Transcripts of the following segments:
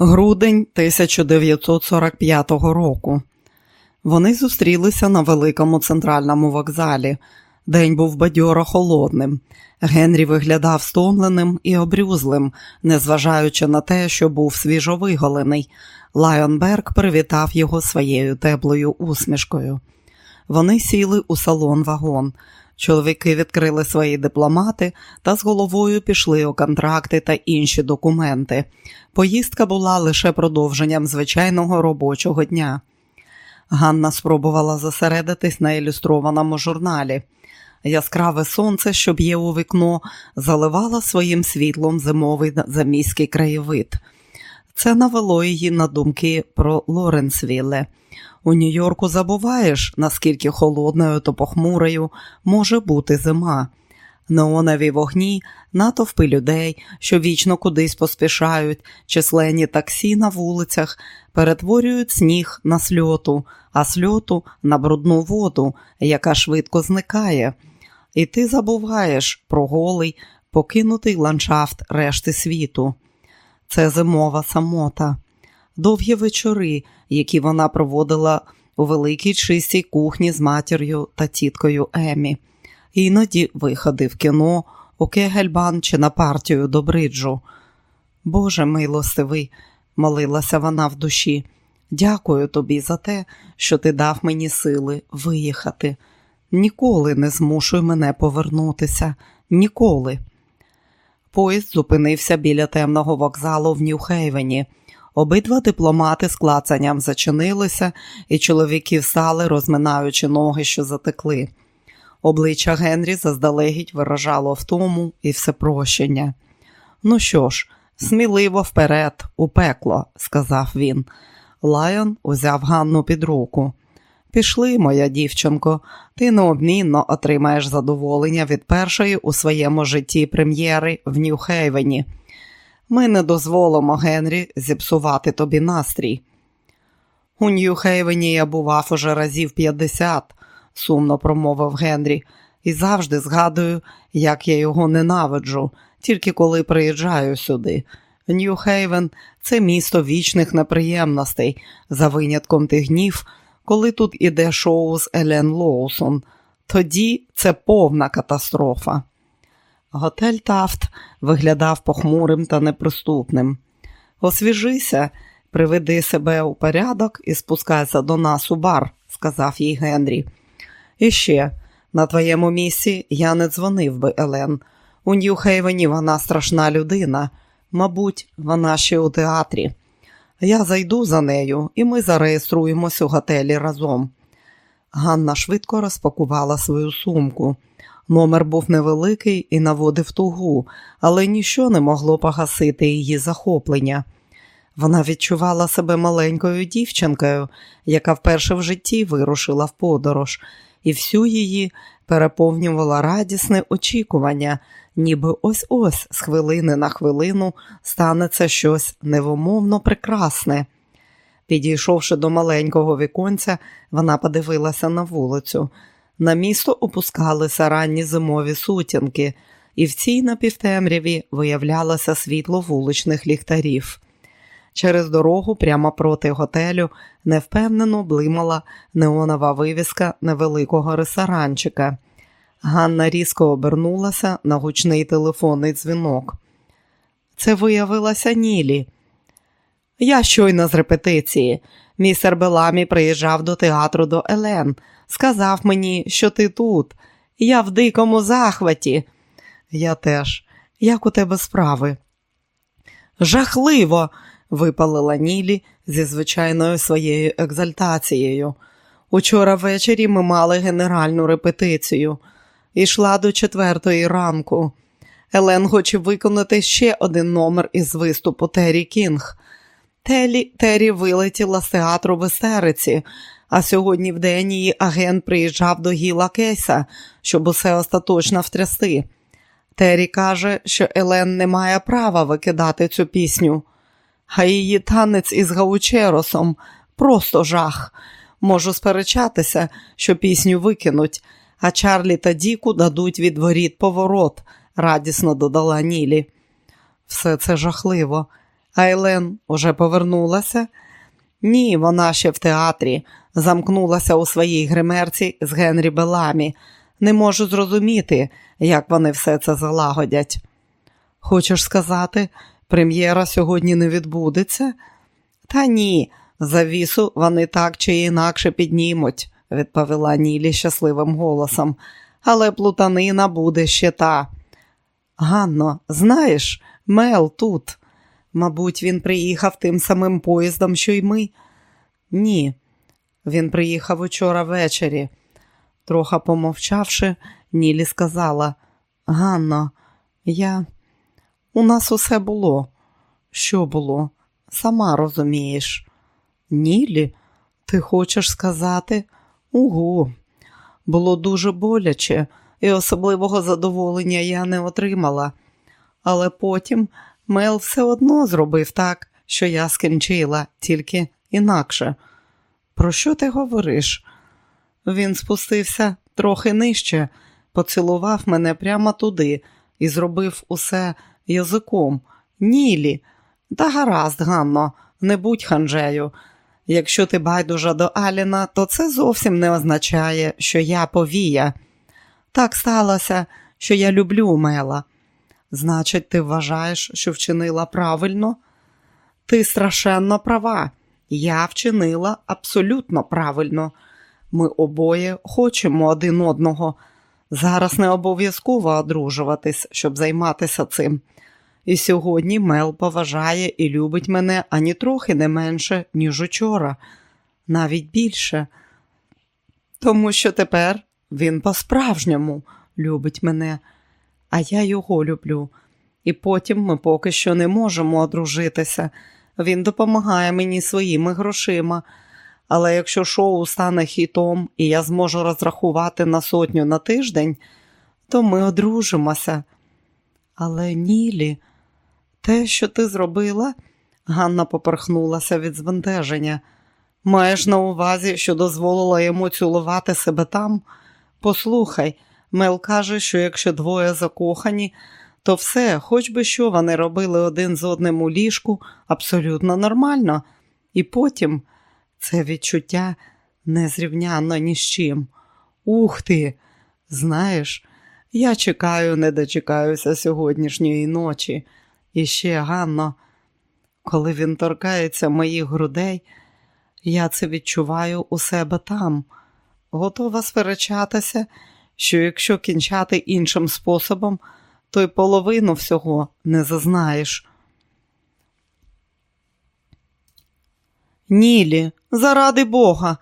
Грудень 1945 року. Вони зустрілися на великому центральному вокзалі. День був бадьоро холодним. Генрі виглядав стомленим і обрюзлим, незважаючи на те, що був свіжовиголений. Лайонберг привітав його своєю теплою усмішкою. Вони сіли у салон вагон. Чоловіки відкрили свої дипломати та з головою пішли у контракти та інші документи. Поїздка була лише продовженням звичайного робочого дня. Ганна спробувала зосередитись на ілюстрованому журналі. Яскраве сонце, що б'є у вікно, заливало своїм світлом зимовий заміський краєвид. Це навело її на думки про Лоренсвілле. У Нью-Йорку забуваєш, наскільки холодною та похмурою може бути зима. Неонові вогні, натовпи людей, що вічно кудись поспішають, численні таксі на вулицях, перетворюють сніг на сльоту, а сльоту на брудну воду, яка швидко зникає. І ти забуваєш про голий, покинутий ландшафт решти світу. Це зимова самота, довгі вечори, які вона проводила у великій чистій кухні з матір'ю та тіткою Емі, іноді виходи в кіно, у Кегельбан чи на партію до бриджу. Боже милостивий, молилася вона в душі. Дякую тобі за те, що ти дав мені сили виїхати. Ніколи не змушуй мене повернутися, ніколи. Поїзд зупинився біля темного вокзалу в Нью-Хейвені. Обидва дипломати з клацанням зачинилися, і чоловіки встали, розминаючи ноги, що затекли. Обличчя Генрі заздалегідь виражало втому і всепрощення. Ну що ж, сміливо вперед, у пекло, сказав він. Лайон узяв Ганну під руку. Пішли, моя дівчинко, ти необмінно отримаєш задоволення від першої у своєму житті прем'єри в Нью-Хейвені. Ми не дозволимо Генрі зіпсувати тобі настрій. У Нью-Хейвені я бував уже разів 50, сумно промовив Генрі, і завжди згадую, як я його ненавиджу, тільки коли приїжджаю сюди. Нью-Хейвен це місто вічних неприємностей, за винятком тих днів, коли тут іде шоу з Елен Лоусон. Тоді це повна катастрофа. Готель Тафт виглядав похмурим та неприступним. Освіжися, приведи себе у порядок і спускайся до нас у бар, сказав їй Генрі. І ще, на твоєму місці я не дзвонив би Елен. У Нью-Хейвені вона страшна людина. Мабуть, вона ще у театрі. Я зайду за нею, і ми зареєструємось у готелі разом. Ганна швидко розпакувала свою сумку. Номер був невеликий і наводив тугу, але ніщо не могло погасити її захоплення. Вона відчувала себе маленькою дівчинкою, яка вперше в житті вирушила в подорож, і всю її переповнювала радісне очікування, ніби ось ось з хвилини на хвилину станеться щось невимовно прекрасне. Підійшовши до маленького віконця, вона подивилася на вулицю. На місто опускалися ранні зимові сутінки, і в цій напівтемряві виявлялося світло вуличних ліхтарів. Через дорогу, прямо проти готелю, невпевнено блимала неонова вивіска невеликого ресторанчика. Ганна різко обернулася на гучний телефонний дзвінок. Це виявилася Нілі. Я щойно з репетиції. Містер Беламі приїжджав до театру до Елен. Сказав мені, що ти тут. Я в дикому захваті. Я теж. Як у тебе справи? Жахливо. випалила Нілі зі звичайною своєю екзальтацією. Учора ввечері ми мали генеральну репетицію. Ішла до четвертої ранку. Елен хоче виконати ще один номер із виступу Террі Кінг. Телі, Террі вилетіла з театру в істериці, а сьогодні в день її агент приїжджав до Гіла Кейса, щоб усе остаточно втрясти. Террі каже, що Елен не має права викидати цю пісню, а її танець із Гаучеросом просто жах. Можу сперечатися, що пісню викинуть, а Чарлі та Діку дадуть від воріт поворот, радісно додала Нілі. Все це жахливо. Айлен уже повернулася? Ні, вона ще в театрі, замкнулася у своїй гримерці з Генрі Беламі. Не можу зрозуміти, як вони все це залагодять. Хочеш сказати, прем'єра сьогодні не відбудеться? Та ні, завісу вони так чи інакше піднімуть, відповіла Нілі щасливим голосом, але плутанина буде ще та. Ганно, знаєш, Мел тут. Мабуть, він приїхав тим самим поїздом, що й ми. Ні, він приїхав учора ввечері. Трохи помовчавши, Нілі сказала: Ганно, я. У нас усе було. Що було? Сама розумієш. Нілі, ти хочеш сказати? Угу. Було дуже боляче, і особливого задоволення я не отримала. Але потім Мел все одно зробив так, що я скінчила, тільки інакше. Про що ти говориш? Він спустився трохи нижче, поцілував мене прямо туди і зробив усе язиком. Нілі. Та гаразд, Ганно, не будь ханжею. Якщо ти байдужа до Аліна, то це зовсім не означає, що я повія. Так сталося, що я люблю Мела. Значить, ти вважаєш, що вчинила правильно? Ти страшенно права. Я вчинила абсолютно правильно. Ми обоє хочемо один одного. Зараз не обов'язково одружуватись, щоб займатися цим. І сьогодні Мел поважає і любить мене ані трохи не менше, ніж учора, навіть більше. Тому що тепер він по-справжньому любить мене, а я його люблю. І потім ми поки що не можемо одружитися. Він допомагає мені своїми грошима. Але якщо шоу стане хітом і я зможу розрахувати на сотню на тиждень, то ми одружимося. Але Нілі, те, що ти зробила, Ганна поперхнулася від збентеження. Маєш на увазі, що дозволила йому цілувати себе там? Послухай, Мел каже, що якщо двоє закохані, то все, хоч би що вони робили один з одним у ліжку, абсолютно нормально. І потім це відчуття незрівнянно ні з чим. Ух ти! Знаєш, я чекаю, не дочекаюся сьогоднішньої ночі. І ще Ганно, коли він торкається моїх грудей, я це відчуваю у себе там, готова сперечатися, що якщо кінчати іншим способом, то й половину всього не зазнаєш. Нілі, заради Бога.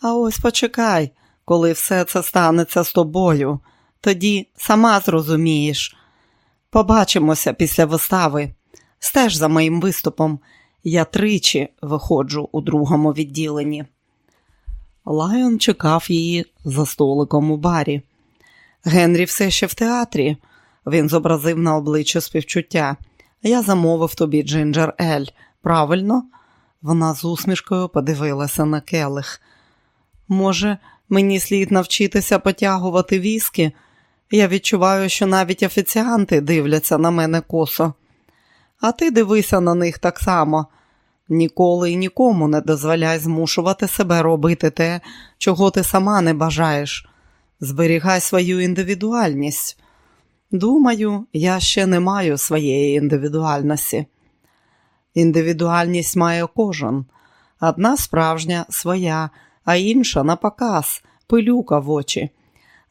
А ось почекай, коли все це станеться з тобою, тоді сама зрозумієш. Побачимося після вистави. Стеж за моїм виступом. Я тричі виходжу у другому відділенні. Лайон чекав її за столиком у барі. Генрі все ще в театрі. Він зобразив на обличчя співчуття. Я замовив тобі Джинджер Ель. Правильно? Вона з усмішкою подивилася на келих. Може, мені слід навчитися потягувати віскі? Я відчуваю, що навіть офіціанти дивляться на мене косо. А ти дивися на них так само. Ніколи і нікому не дозволяй змушувати себе робити те, чого ти сама не бажаєш. Зберігай свою індивідуальність. Думаю, я ще не маю своєї індивідуальності. Індивідуальність має кожен. Одна справжня своя, а інша на показ, пилюка в очі.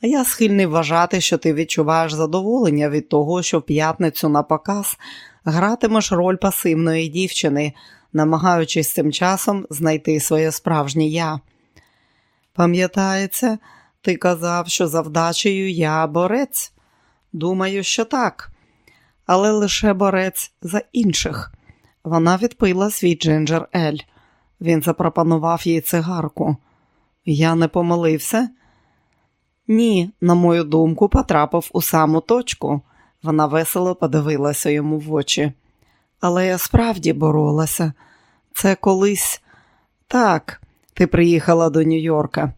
Я схильний вважати, що ти відчуваєш задоволення від того, що в п'ятницю на показ гратимеш роль пасивної дівчини, намагаючись цим часом знайти своє справжнє я. Пам'ятається, ти казав, що за вдачею я борець. Думаю, що так, але лише борець за інших. Вона відпила свій джинджер Ель. Він запропонував їй цигарку. Я не помилився? Ні, на мою думку, потрапив у саму точку. Вона весело подивилася йому в очі. Але я справді боролася. Це колись так, ти приїхала до Нью-Йорка.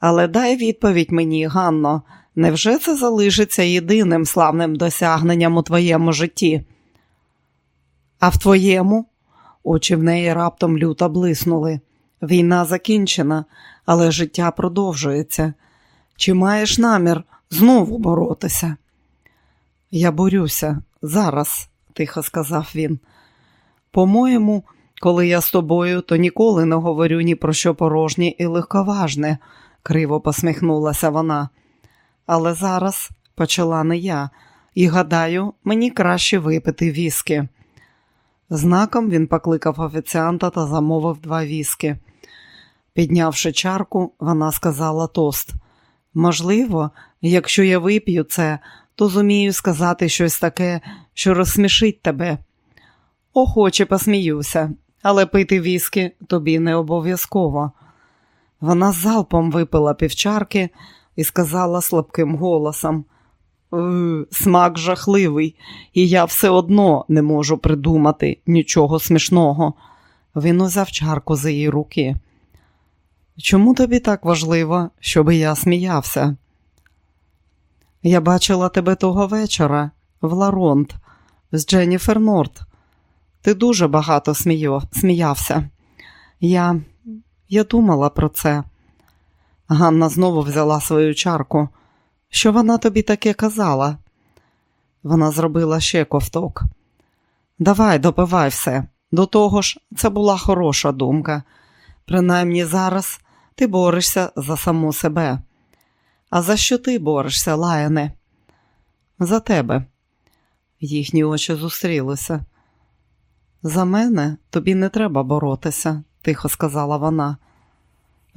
Але дай відповідь мені, Ганно, невже це залишиться єдиним славним досягненням у твоєму житті? А в твоєму? Очі в неї раптом люто блиснули. Війна закінчена, але життя продовжується. Чи маєш намір знову боротися? Я борюся зараз, тихо сказав він. По-моєму, коли я з тобою, то ніколи не говорю ні про що порожнє і легковажне, криво посміхнулася вона. Але зараз почала не я, і гадаю, мені краще випити віскі. Знаком він покликав офіціанта та замовив два віскі. Піднявши чарку, вона сказала тост. Можливо, якщо я вип'ю це, то зумію сказати щось таке, що розсмішить тебе. Охоче посміюся, але пити віскі тобі не обов'язково. Вона залпом випила півчарки і сказала слабким голосом: «Е, смак жахливий, і я все одно не можу придумати нічого смішного. Він узяв чарку з її руки. Чому тобі так важливо, щоб я сміявся? Я бачила тебе того вечора в Ларонт з Дженніфер Норт. Ти дуже багато смію... сміявся. Я я думала про це. Ганна знову взяла свою чарку. Що вона тобі таке казала? Вона зробила ще ковток. Давай, допивай все. До того ж, це була хороша думка. Принаймні зараз ти борешся за саму себе. А за що ти борешся, Лаяне? За тебе. Їхні очі зустрілися. За мене тобі не треба боротися, тихо сказала вона.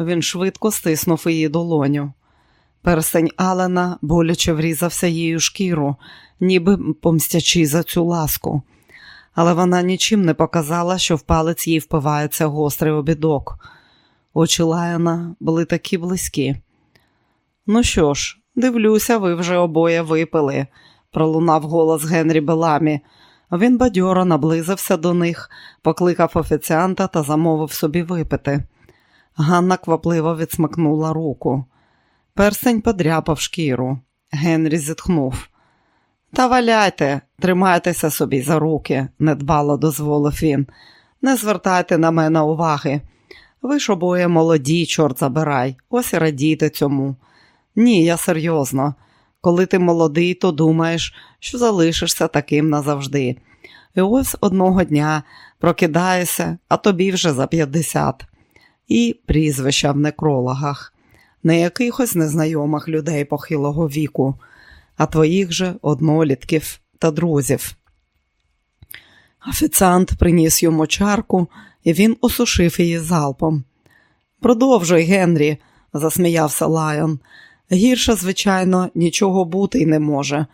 Він швидко стиснув її долоню. Перстень Алена боляче врізався її шкіру, ніби помстячи за цю ласку, але вона нічим не показала, що в палець їй впивається гострий обідок. Очі Лаяна були такі близькі. Ну що ж, дивлюся, ви вже обоє випили, пролунав голос Генрі Беламі. Він бадьоро наблизився до них, покликав офіціанта та замовив собі випити. Ганна квапливо відсмикнула руку. Персень подряпав шкіру. Генрі зітхнув. Та валяйте, тримайтеся собі за руки, недбало дозволив він. Не звертайте на мене уваги. Ви ж обоє молоді, чорт забирай, ось і радійте цьому. Ні, я серйозно. Коли ти молодий, то думаєш, що залишишся таким назавжди. І ось одного дня прокидаєшся, а тобі вже за 50. І прізвища в некрологах, не якихось незнайомих людей похилого віку, а твоїх же однолітків та друзів. Офіціант приніс йому чарку, і він осушив її залпом. Продовжуй, Генрі, засміявся Лайон. Гірше, звичайно, нічого бути й не може.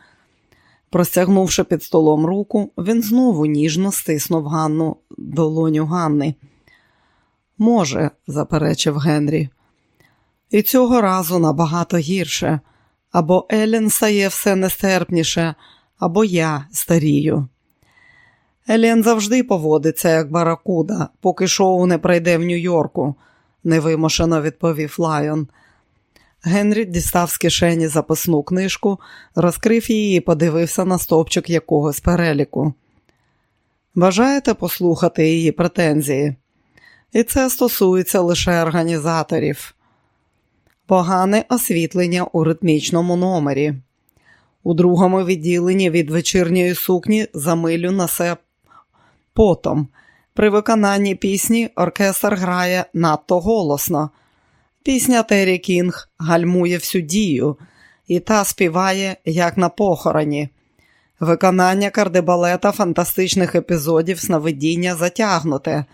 Простягнувши під столом руку, він знову ніжно стиснув Ганну долоню Ганни. Може, заперечив Генрі. І цього разу набагато гірше. Або Елін стає все нестерпніше, або я старію. Елін завжди поводиться, як баракуда, поки шоу не пройде в Нью-Йорку, невимушено відповів Лайон. Генрі дістав з кишені записну книжку, розкрив її і подивився на стовпчик якогось переліку. Бажаєте послухати її претензії? І це стосується лише організаторів. Погане освітлення у ритмічному номері. У другому відділенні від вечірньої сукні за милю насе потом. При виконанні пісні оркестр грає надто голосно. Пісня Террі Кінг гальмує всю дію, і та співає, як на похороні. Виконання кардебалета фантастичних епізодів сновидіння затягнуте.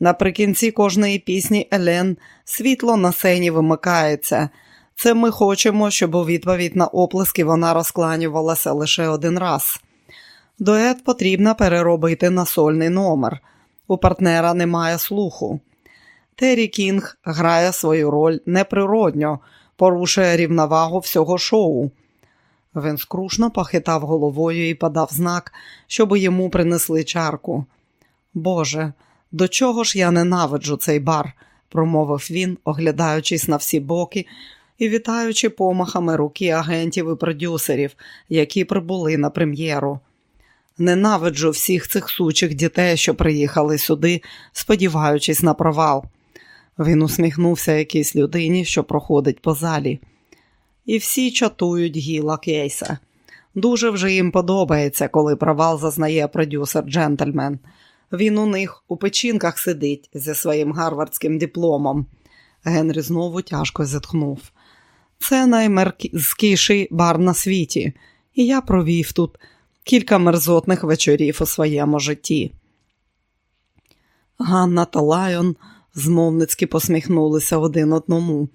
Наприкінці кожної пісні Елен світло на сцені вимикається. Це ми хочемо, щоб у відповідь на оплески вона розкланювалася лише один раз. Дует потрібно переробити на сольний номер. У партнера немає слуху. Террі Кінг грає свою роль неприродньо, порушує рівновагу всього шоу. Він скрушно похитав головою і подав знак, щоб йому принесли чарку. Боже, до чого ж я ненавиджу цей бар, промовив він, оглядаючись на всі боки і вітаючи помахами руки агентів і продюсерів, які прибули на прем'єру. Ненавиджу всіх цих сучих дітей, що приїхали сюди, сподіваючись на провал. Він усміхнувся якійсь людині, що проходить по залі. І всі чатують гіла Кейса. Дуже вже їм подобається, коли провал зазнає продюсер джентльмен. Він у них у печінках сидить зі своїм гарвардським дипломом. Генрі знову тяжко зітхнув. Це наймерзкіший бар на світі, і я провів тут кілька мерзотних вечорів у своєму житті. Ганна та Лайон змовницьки посміхнулися один одному.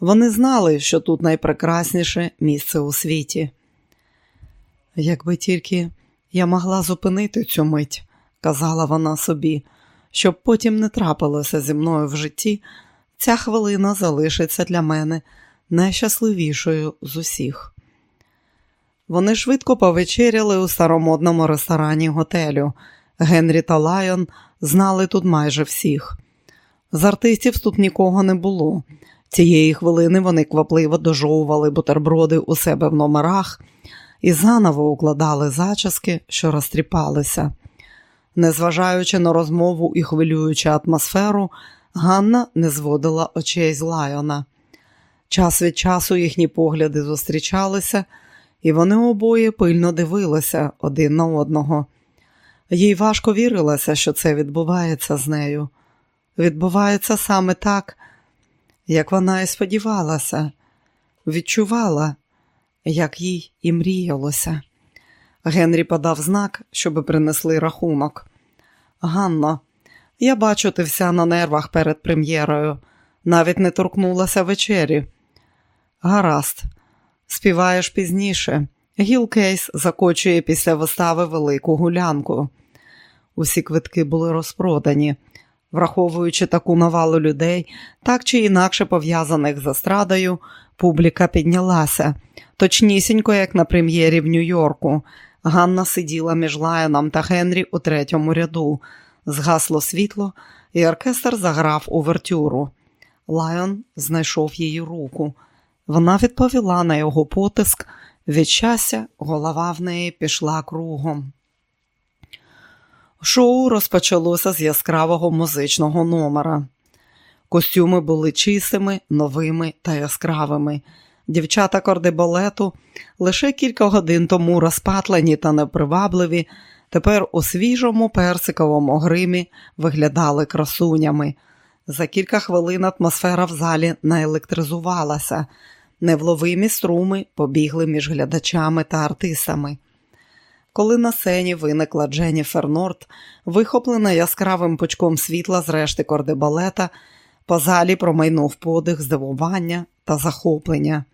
Вони знали, що тут найпрекрасніше місце у світі. Якби тільки я могла зупинити цю мить, казала вона собі, щоб потім не трапилося зі мною в житті, ця хвилина залишиться для мене найщасливішою з усіх. Вони швидко повечеряли у старомодному ресторані готелю. Генрі та Лайон знали тут майже всіх. З артистів тут нікого не було. Цієї хвилини вони квапливо дожовували бутерброди у себе в номерах і заново укладали зачіски, що розтріпалися. Незважаючи на розмову і хвилюючу атмосферу, Ганна не зводила очей з Лайона. Час від часу їхні погляди зустрічалися, і вони обоє пильно дивилися один на одного. Їй важко вірилося, що це відбувається з нею. Відбувається саме так, як вона і сподівалася, відчувала, як їй і мріялося. Генрі подав знак, щоби принесли рахунок. Ганно, я бачу, ти вся на нервах перед прем'єрою, навіть не торкнулася вечері. Гаразд, співаєш пізніше. Гіл Кейс закочує після вистави велику гулянку. Усі квитки були розпродані. Враховуючи таку навалу людей, так чи інакше пов'язаних з естрадою, публіка піднялася, точнісінько, як на прем'єрі в Нью-Йорку. Ганна сиділа між Лайоном та Генрі у третьому ряду. Згасло світло, і оркестр заграв увертюру. Лайон знайшов її руку. Вона відповіла на його потиск. Від щастя, голова в неї пішла кругом. Шоу розпочалося з яскравого музичного номера. Костюми були чистими, новими та яскравими. Дівчата кордебалету лише кілька годин тому розпатлені та непривабливі, тепер у свіжому персиковому гримі виглядали красунями. За кілька хвилин атмосфера в залі наелектризувалася, невловимі струми побігли між глядачами та артистами. Коли на сцені виникла Дженніфер Норт, вихоплена яскравим пучком світла з решти кордебалета, по залі промайнув подих здивування та захоплення.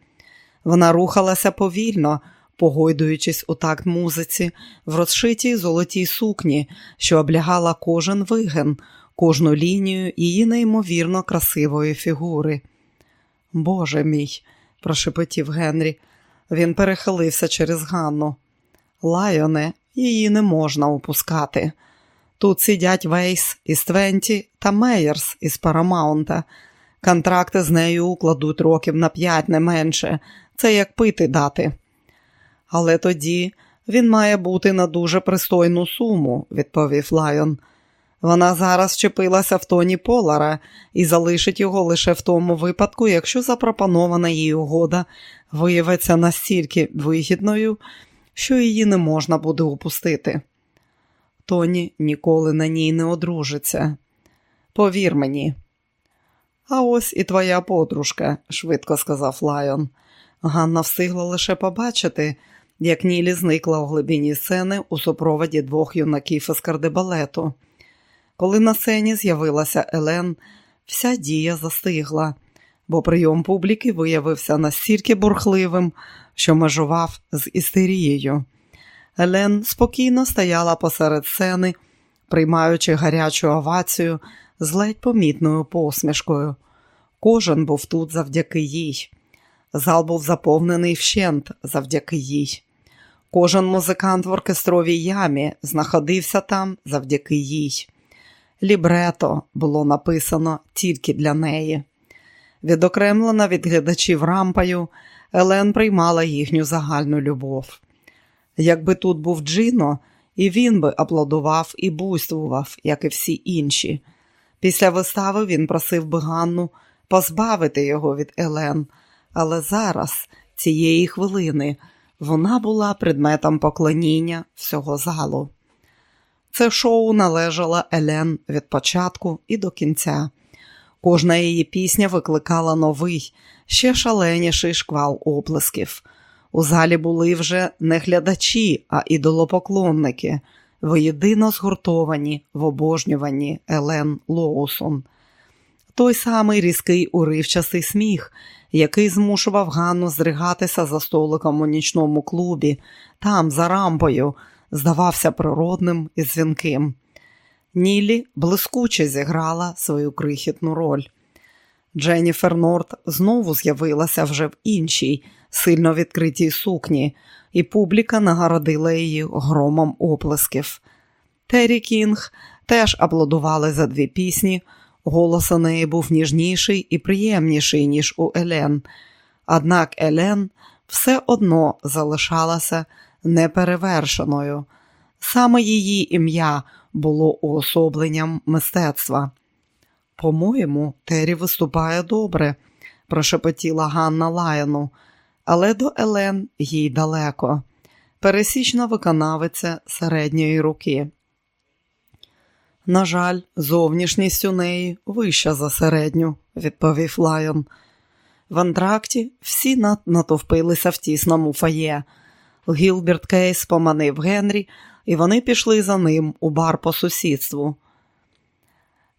Вона рухалася повільно, погойдуючись у такт музиці, в розшитій золотій сукні, що облягала кожен вигин, кожну лінію її неймовірно красивої фігури. Боже мій, прошепотів Генрі. Він перехилився через Ганну. Лайоне, її не можна опускати. Тут сидять Вейс із Твенті та Мейерс із Парамаунта. Контракти з нею укладуть років на п'ять не менше. Це як пити дати. Але тоді він має бути на дуже пристойну суму, відповів Лайон. Вона зараз вчепилася в Тоні Полара і залишить його лише в тому випадку, якщо запропонована їй угода виявиться настільки вигідною, що її не можна буде упустити. Тоні ніколи на ній не одружиться. Повір мені. А ось і твоя подружка, швидко сказав Лайон. Ганна встигла лише побачити, як Нілі зникла у глибині сцени у супроводі двох юнаків із кардебалету. Коли на сцені з'явилася Елен, вся дія застигла, бо прийом публіки виявився настільки бурхливим, що межував з істерією. Елен спокійно стояла посеред сцени, приймаючи гарячу овацію з ледь помітною посмішкою. Кожен був тут завдяки їй. Зал був заповнений вщент завдяки їй. Кожен музикант в оркестровій ямі знаходився там завдяки їй. Лібрето було написано тільки для неї. Відокремлена від глядачів рампою, Елен приймала їхню загальну любов. Якби тут був Джино, і він би аплодував і буйствував, як і всі інші. Після вистави він просив би Ганну позбавити його від Елен, але зараз, цієї хвилини, вона була предметом поклоніння всього залу. Це шоу належало Елен від початку і до кінця. Кожна її пісня викликала новий, ще шаленіший шквал оплесків. У залі були вже не глядачі, а ідолопоклонники, воєдино згуртовані в обожнюванні Елен Лоусон. Той самий різкий уривчастий сміх, який змушував Ганну зригатися за столиком у нічному клубі, там, за рампою, здавався природним і дзвінким. Нілі блискуче зіграла свою крихітну роль. Дженніфер Норт знову з'явилася вже в іншій, сильно відкритій сукні, і публіка нагородила її громом оплесків. Террі Кінг теж аплодували за дві пісні. Голос у неї був ніжніший і приємніший, ніж у Елен. Однак Елен все одно залишалася неперевершеною. Саме її ім'я було уособленням мистецтва. По-моєму, Террі виступає добре, прошепотіла Ганна Лайону, але до Елен їй далеко. Пересічна виконавиця середньої руки. На жаль, зовнішність у неї вища за середню, відповів Лайон. В антракті всі натовпилися в тісному фає. Гілберт Кейс поманив Генрі, і вони пішли за ним у бар по сусідству.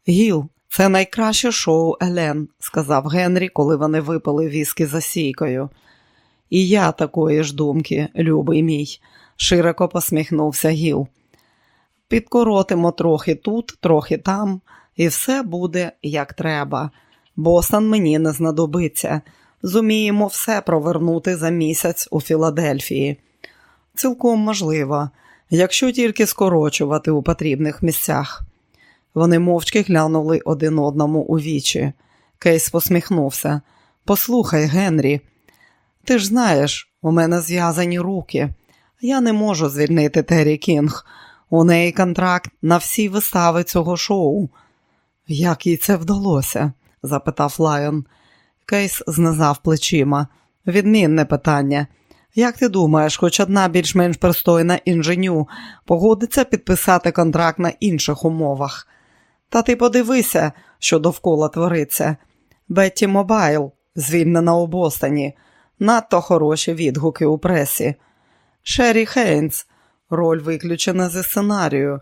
Гіл, це найкраще шоу Елен, сказав Генрі, коли вони випили віскі за сійкою. І я такої ж думки, любий мій, широко посміхнувся Гіл. Підкоротимо трохи тут, трохи там, і все буде як треба. Бостон мені не знадобиться. Зуміємо все провернути за місяць у Філадельфії. Цілком можливо, якщо тільки скорочувати у потрібних місцях. Вони мовчки глянули один одному у вічі. Кейс посміхнувся. Послухай, Генрі, ти ж знаєш, у мене зв'язані руки. Я не можу звільнити Террі Кінг. У неї контракт на всі вистави цього шоу. Як їй це вдалося? запитав Лайон. Кейс знизав плечима. Відмінне питання. Як ти думаєш, хоч одна більш-менш пристойна інженю погодиться підписати контракт на інших умовах? Та ти подивися, що довкола твориться. Бетті Мобайл, звільнена у Бостоні, надто хороші відгуки у пресі. Шері Хейнс, роль виключена зі сценарію.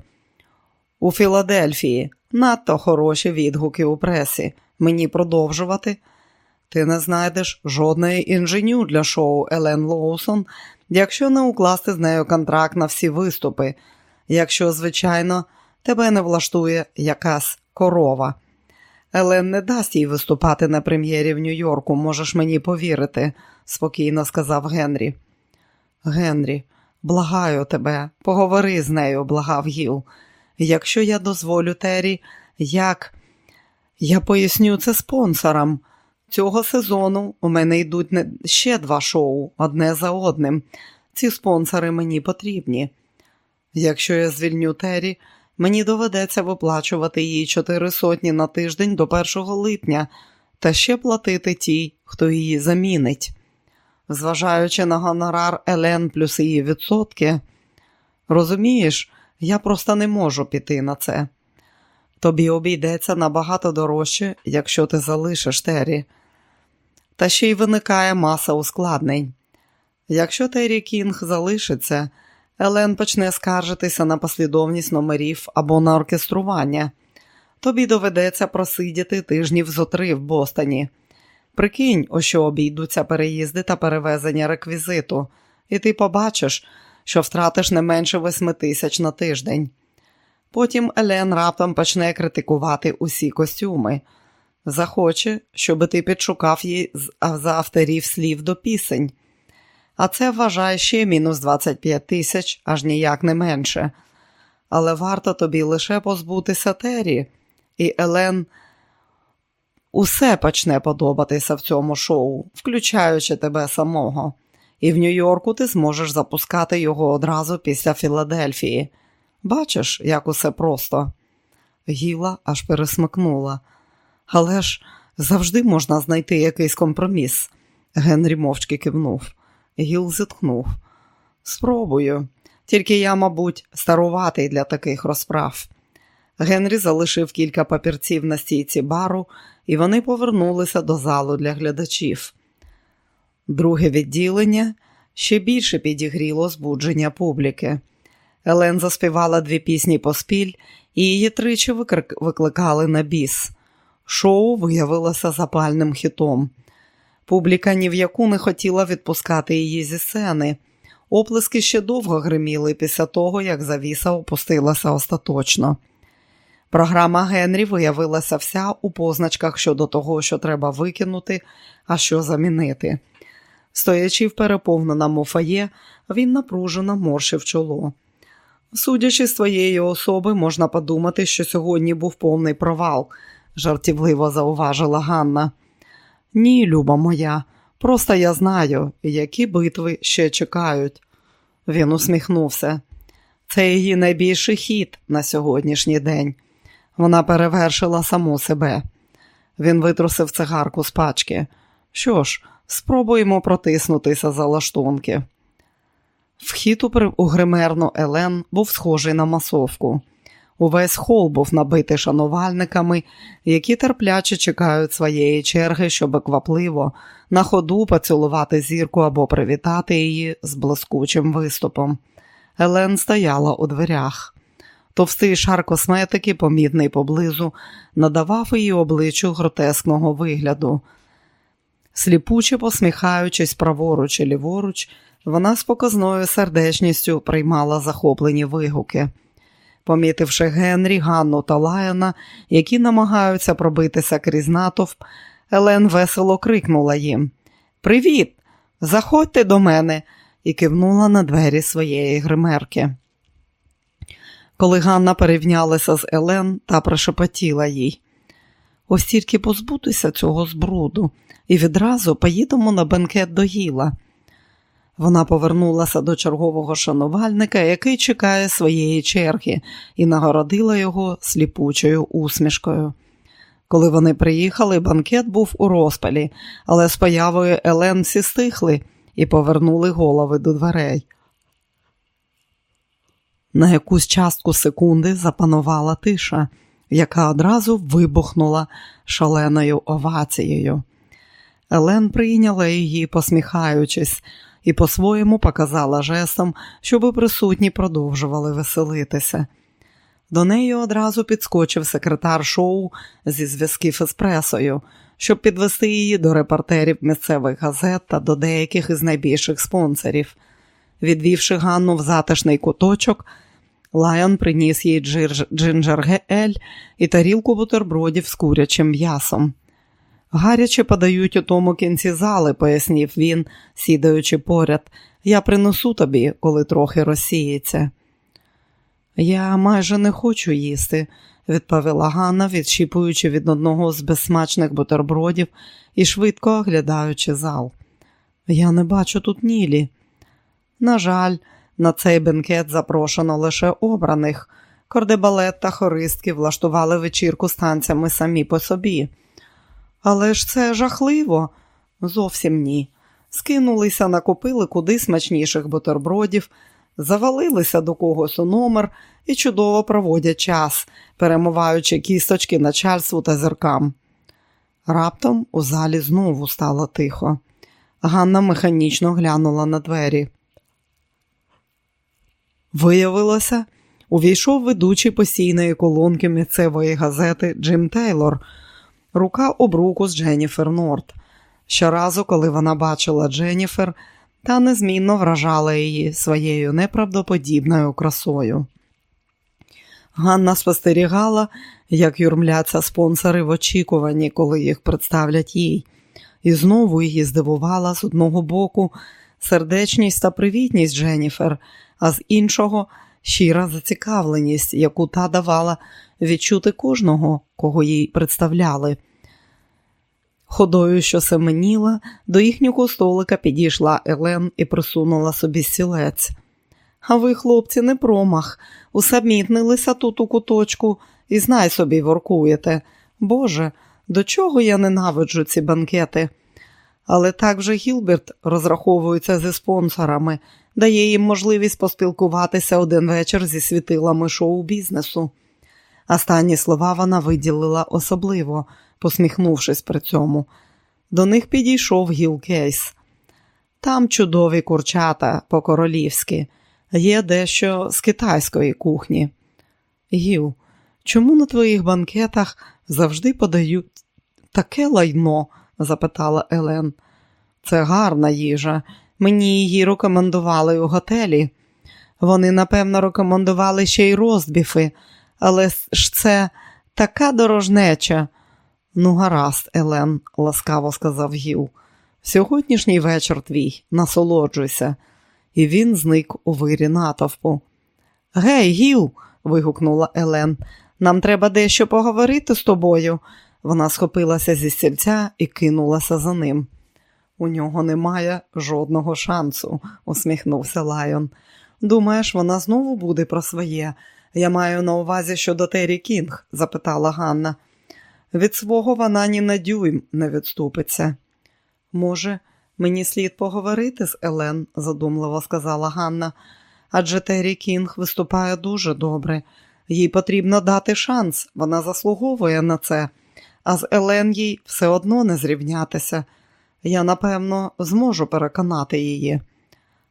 У Філадельфії надто хороші відгуки у пресі. Мені продовжувати. Ти не знайдеш жодної інженю для шоу Елен Лоусон, якщо не укласти з нею контракт на всі виступи, якщо, звичайно, тебе не влаштує якась корова. Елен не дасть їй виступати на прем'єрі в Нью-Йорку, можеш мені повірити, спокійно сказав Генрі. Генрі, благаю тебе, поговори з нею, благав Гіл. Якщо я дозволю Террі, як я поясню це спонсорам. Цього сезону у мене йдуть ще два шоу одне за одним. Ці спонсори мені потрібні. Якщо я звільню Террі, мені доведеться виплачувати їй чотири сотні на тиждень до 1 липня та ще платити тій, хто її замінить. Зважаючи на гонорар Елен плюс її відсотки, розумієш, я просто не можу піти на це. Тобі обійдеться набагато дорожче, якщо ти залишиш Террі. Та ще й виникає маса ускладнень. Якщо Террі Кінг залишиться, Елен почне скаржитися на послідовність номерів або на оркестрування. Тобі доведеться просидіти тижнів зо три в Бостоні. Прикинь, у що обійдуться переїзди та перевезення реквізиту, і ти побачиш, що втратиш не менше восьми тисяч на тиждень. Потім Елен раптом почне критикувати усі костюми. Захоче, щоб ти підшукав її за авторів слів до пісень. А це вважає ще мінус 25 тисяч, аж ніяк не менше. Але варто тобі лише позбутися Террі, і Елен усе почне подобатися в цьому шоу, включаючи тебе самого. І в Нью-Йорку ти зможеш запускати його одразу після Філадельфії. Бачиш, як усе просто. Гіла аж пересмикнула. Але ж завжди можна знайти якийсь компроміс. Генрі мовчки кивнув. Гіл зітхнув. Спробую, тільки я, мабуть, старуватий для таких розправ. Генрі залишив кілька папірців на стійці бару, і вони повернулися до залу для глядачів. Друге відділення ще більше підігріло збудження публіки. Елен заспівала дві пісні поспіль, і її тричі викликали на біс. Шоу виявилося запальним хітом. Публіка ні в яку не хотіла відпускати її зі сцени. Оплески ще довго гриміли після того, як завіса опустилася остаточно. Програма Генрі виявилася вся у позначках щодо того, що треба викинути, а що замінити. Стоячи в переповненому фає, він напружено моршив чоло. Судячи з твоєї особи, можна подумати, що сьогодні був повний провал, жартівливо зауважила Ганна. Ні, люба моя, просто я знаю, які битви ще чекають. Він усміхнувся. Це її найбільший хід на сьогоднішній день. Вона перевершила саму себе. Він витрусив цигарку з пачки. Що ж, спробуємо протиснутися за лаштунки. Вхід у гримерну Елен був схожий на масовку. Увесь хол був набитий шанувальниками, які терпляче чекають своєї черги, щоб квапливо на ходу поцілувати зірку або привітати її з блискучим виступом. Елен стояла у дверях. Товстий шар косметики, помітний поблизу, надавав її обличчю гротескного вигляду. Сліпуче посміхаючись праворуч і ліворуч, вона з показною сердечністю приймала захоплені вигуки. Помітивши Генрі, Ганну та Лайона, які намагаються пробитися крізь натовп, Елен весело крикнула їм Привіт! Заходьте до мене! і кивнула на двері своєї гримерки. Коли Ганна порівнялася з Елен та прошепотіла їй. Ось тільки позбутися цього збруду, і відразу поїдемо на бенкет до Гіла. Вона повернулася до чергового шанувальника, який чекає своєї черги, і нагородила його сліпучою усмішкою. Коли вони приїхали, банкет був у розпалі, але з появою Елен всі стихли і повернули голови до дверей. На якусь частку секунди запанувала тиша, яка одразу вибухнула шаленою овацією. Елен прийняла її, посміхаючись, і по-своєму показала жестом, щоби присутні продовжували веселитися. До неї одразу підскочив секретар шоу зі зв'язків із пресою, щоб підвести її до репортерів місцевих газет та до деяких із найбільших спонсорів. Відвівши Ганну в затишний куточок, Лайон приніс їй джинджер ель і тарілку бутербродів з курячим м'ясом. Гаряче подають у тому кінці зали, пояснив він, сідаючи поряд. Я принесу тобі, коли трохи розсіється. Я майже не хочу їсти, відповіла Ганна, відщіпуючи від одного з безсмачних бутербродів і швидко оглядаючи зал. Я не бачу тут Нілі. На жаль, на цей бенкет запрошено лише обраних. Кордебалет та хористки влаштували вечірку з танцями самі по собі. Але ж це жахливо. Зовсім ні. Скинулися, накупили куди смачніших бутербродів, завалилися до когось у номер і чудово проводять час, перемиваючи кісточки начальству та зіркам. Раптом у залі знову стало тихо. Ганна механічно глянула на двері. Виявилося, увійшов ведучий постійної колонки місцевої газети Джим Тейлор – рука об руку з Дженніфер Норт. Щоразу, коли вона бачила Дженніфер, та незмінно вражала її своєю неправдоподібною красою. Ганна спостерігала, як юрмляться спонсори в очікуванні, коли їх представлять їй, і знову її здивувала з одного боку сердечність та привітність Дженніфер, а з іншого щира зацікавленість, яку та давала відчути кожного, кого їй представляли. Ходою, що семеніла, до їхнього столика підійшла Елен і присунула собі сілець. А ви, хлопці, не промах. Усамітнилися тут у куточку і знай собі воркуєте. Боже, до чого я ненавиджу ці банкети? Але так вже Гілберт розраховується зі спонсорами, дає їм можливість поспілкуватися один вечір зі світилами шоу-бізнесу. Останні слова вона виділила особливо, посміхнувшись при цьому. До них підійшов Гіл Кейс. Там чудові курчата по-королівськи, є дещо з китайської кухні. Гіл, чому на твоїх банкетах завжди подають таке лайно? Запитала Елен. Це гарна їжа. Мені її рекомендували у готелі. Вони, напевно, рекомендували ще й розбіфи, але ж це така дорожнеча. Ну, гаразд, Елен, ласкаво сказав Гіл. Сьогоднішній вечір твій, насолоджуйся. І він зник у вирі натовпу. Гей, Гіл, вигукнула Елен, нам треба дещо поговорити з тобою. Вона схопилася зі стільця і кинулася за ним. У нього немає жодного шансу, усміхнувся Лайон. Думаєш, вона знову буде про своє? Я маю на увазі щодо Террі Кінг? запитала Ганна. Від свого вона ні на дюйм не відступиться. Може, мені слід поговорити з Елен, задумливо сказала Ганна, адже Террі Кінг виступає дуже добре. Їй потрібно дати шанс, вона заслуговує на це, а з Елен їй все одно не зрівнятися. Я, напевно, зможу переконати її.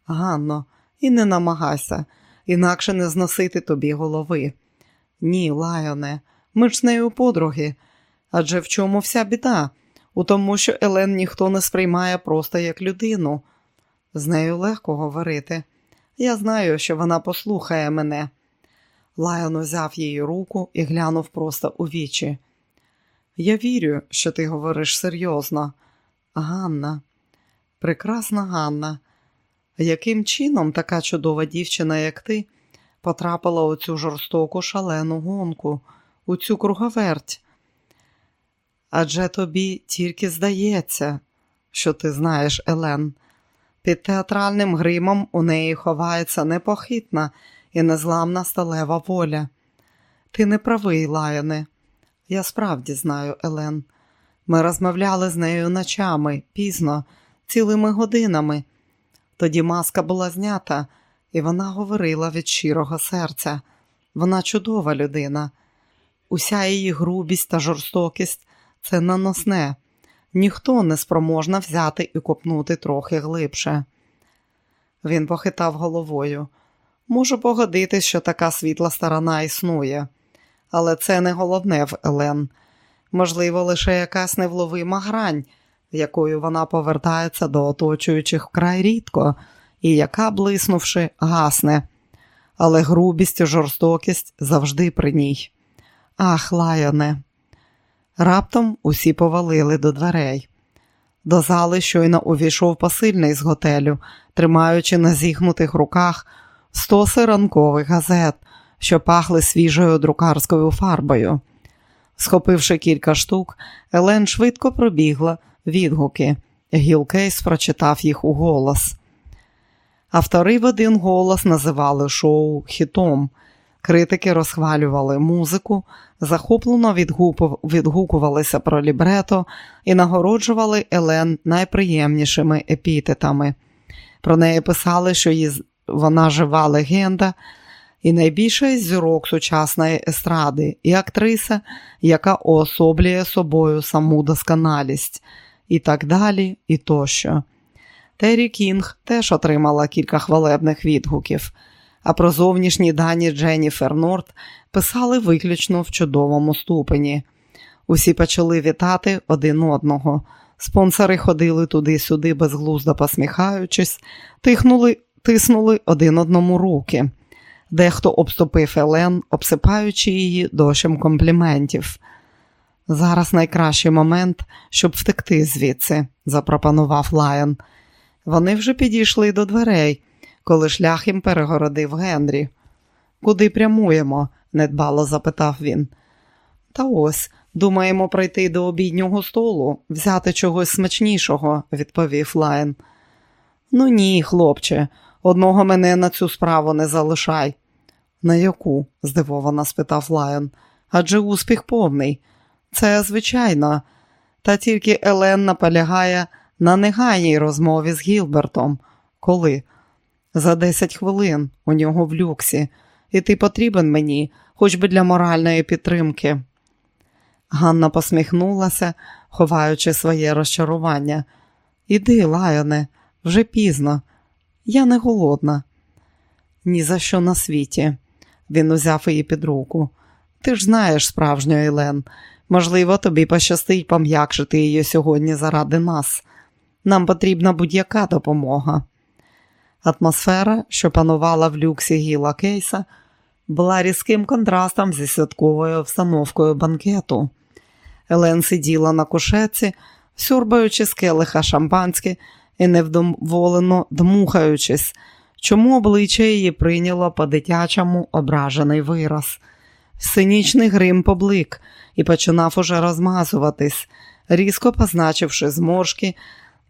Ганно, і не намагайся, інакше не зносити тобі голови. Ні, Лайоне, ми ж з нею подруги. Адже в чому вся біда? У тому, що Елен ніхто не сприймає просто як людину. З нею легко говорити. Я знаю, що вона послухає мене. Лайон взяв її руку і глянув просто у вічі. Я вірю, що ти говориш серйозно. Ганна, прекрасна Ганна, яким чином така чудова дівчина, як ти, потрапила у цю жорстоку шалену гонку, у цю круговерть? Адже тобі тільки здається, що ти знаєш Елен. Під театральним гримом у неї ховається непохитна і незламна сталева воля. Ти не правий, Лаяне. Я справді знаю Елен. Ми розмовляли з нею ночами, пізно, цілими годинами. Тоді маска була знята, і вона говорила від щирого серця. Вона чудова людина. Уся її грубість та жорстокість це наносне. Ніхто не спроможна взяти і копнути трохи глибше. Він похитав головою. Можу погодитись, що така світла сторона існує, але це не головне в Елен. Можливо, лише якась невловима грань, якою вона повертається до оточуючих вкрай рідко, і яка, блиснувши, гасне. Але грубість і жорстокість завжди при ній. Ах, лаяне. Раптом усі повалили до дверей. До зали щойно увійшов посильний з готелю, тримаючи на зігнутих руках стоси ранкових газет, що пахли свіжою друкарською фарбою. Схопивши кілька штук, Елен швидко пробігла відгуки. Гілкейс прочитав їх у голос. Автори в один голос називали шоу хітом. Критики розхвалювали музику, захоплено відгукувалися про лібрето і нагороджували Елен найприємнішими епітетами. Про неї писали, що її вона жива легенда і найбільша із зірок сучасної естради, і актриса, яка уособлює собою саму досконалість, і так далі, і тощо. Террі Кінг теж отримала кілька хвалебних відгуків, а про зовнішні дані Дженніфер Норт писали виключно в чудовому ступені. Усі почали вітати один одного. Спонсори ходили туди-сюди, безглуздо посміхаючись, тихнули, тиснули один одному руки. Дехто обступив Елен, обсипаючи її дощем компліментів. Зараз найкращий момент, щоб втекти звідси, запропонував Лайон. Вони вже підійшли до дверей, коли шлях їм перегородив Генрі. Куди прямуємо? недбало запитав він. Та ось думаємо пройти до обіднього столу, взяти чогось смачнішого, відповів Лайн. Ну ні, хлопче, Одного мене на цю справу не залишай. На яку? здивовано спитав Лайон. Адже успіх повний. Це звичайно, та тільки Елен наполягає на негайній розмові з Гілбертом. Коли? За десять хвилин у нього в люксі, і ти потрібен мені, хоч би для моральної підтримки. Ганна посміхнулася, ховаючи своє розчарування. Іди, Лайоне, вже пізно. Я не голодна. Ні за що на світі. Він узяв її під руку. Ти ж знаєш справжню Елен. Можливо, тобі пощастить пом'якшити її сьогодні заради нас. Нам потрібна будь-яка допомога. Атмосфера, що панувала в люксі Гіла Кейса, була різким контрастом зі святковою обстановкою банкету. Елен сиділа на кушеці, сюрбаючи з келиха шампанське і невдоволено дмухаючись, чому обличчя її прийняло по-дитячому ображений вираз. Синічний грим поблик і починав уже розмазуватись, різко позначивши зморшки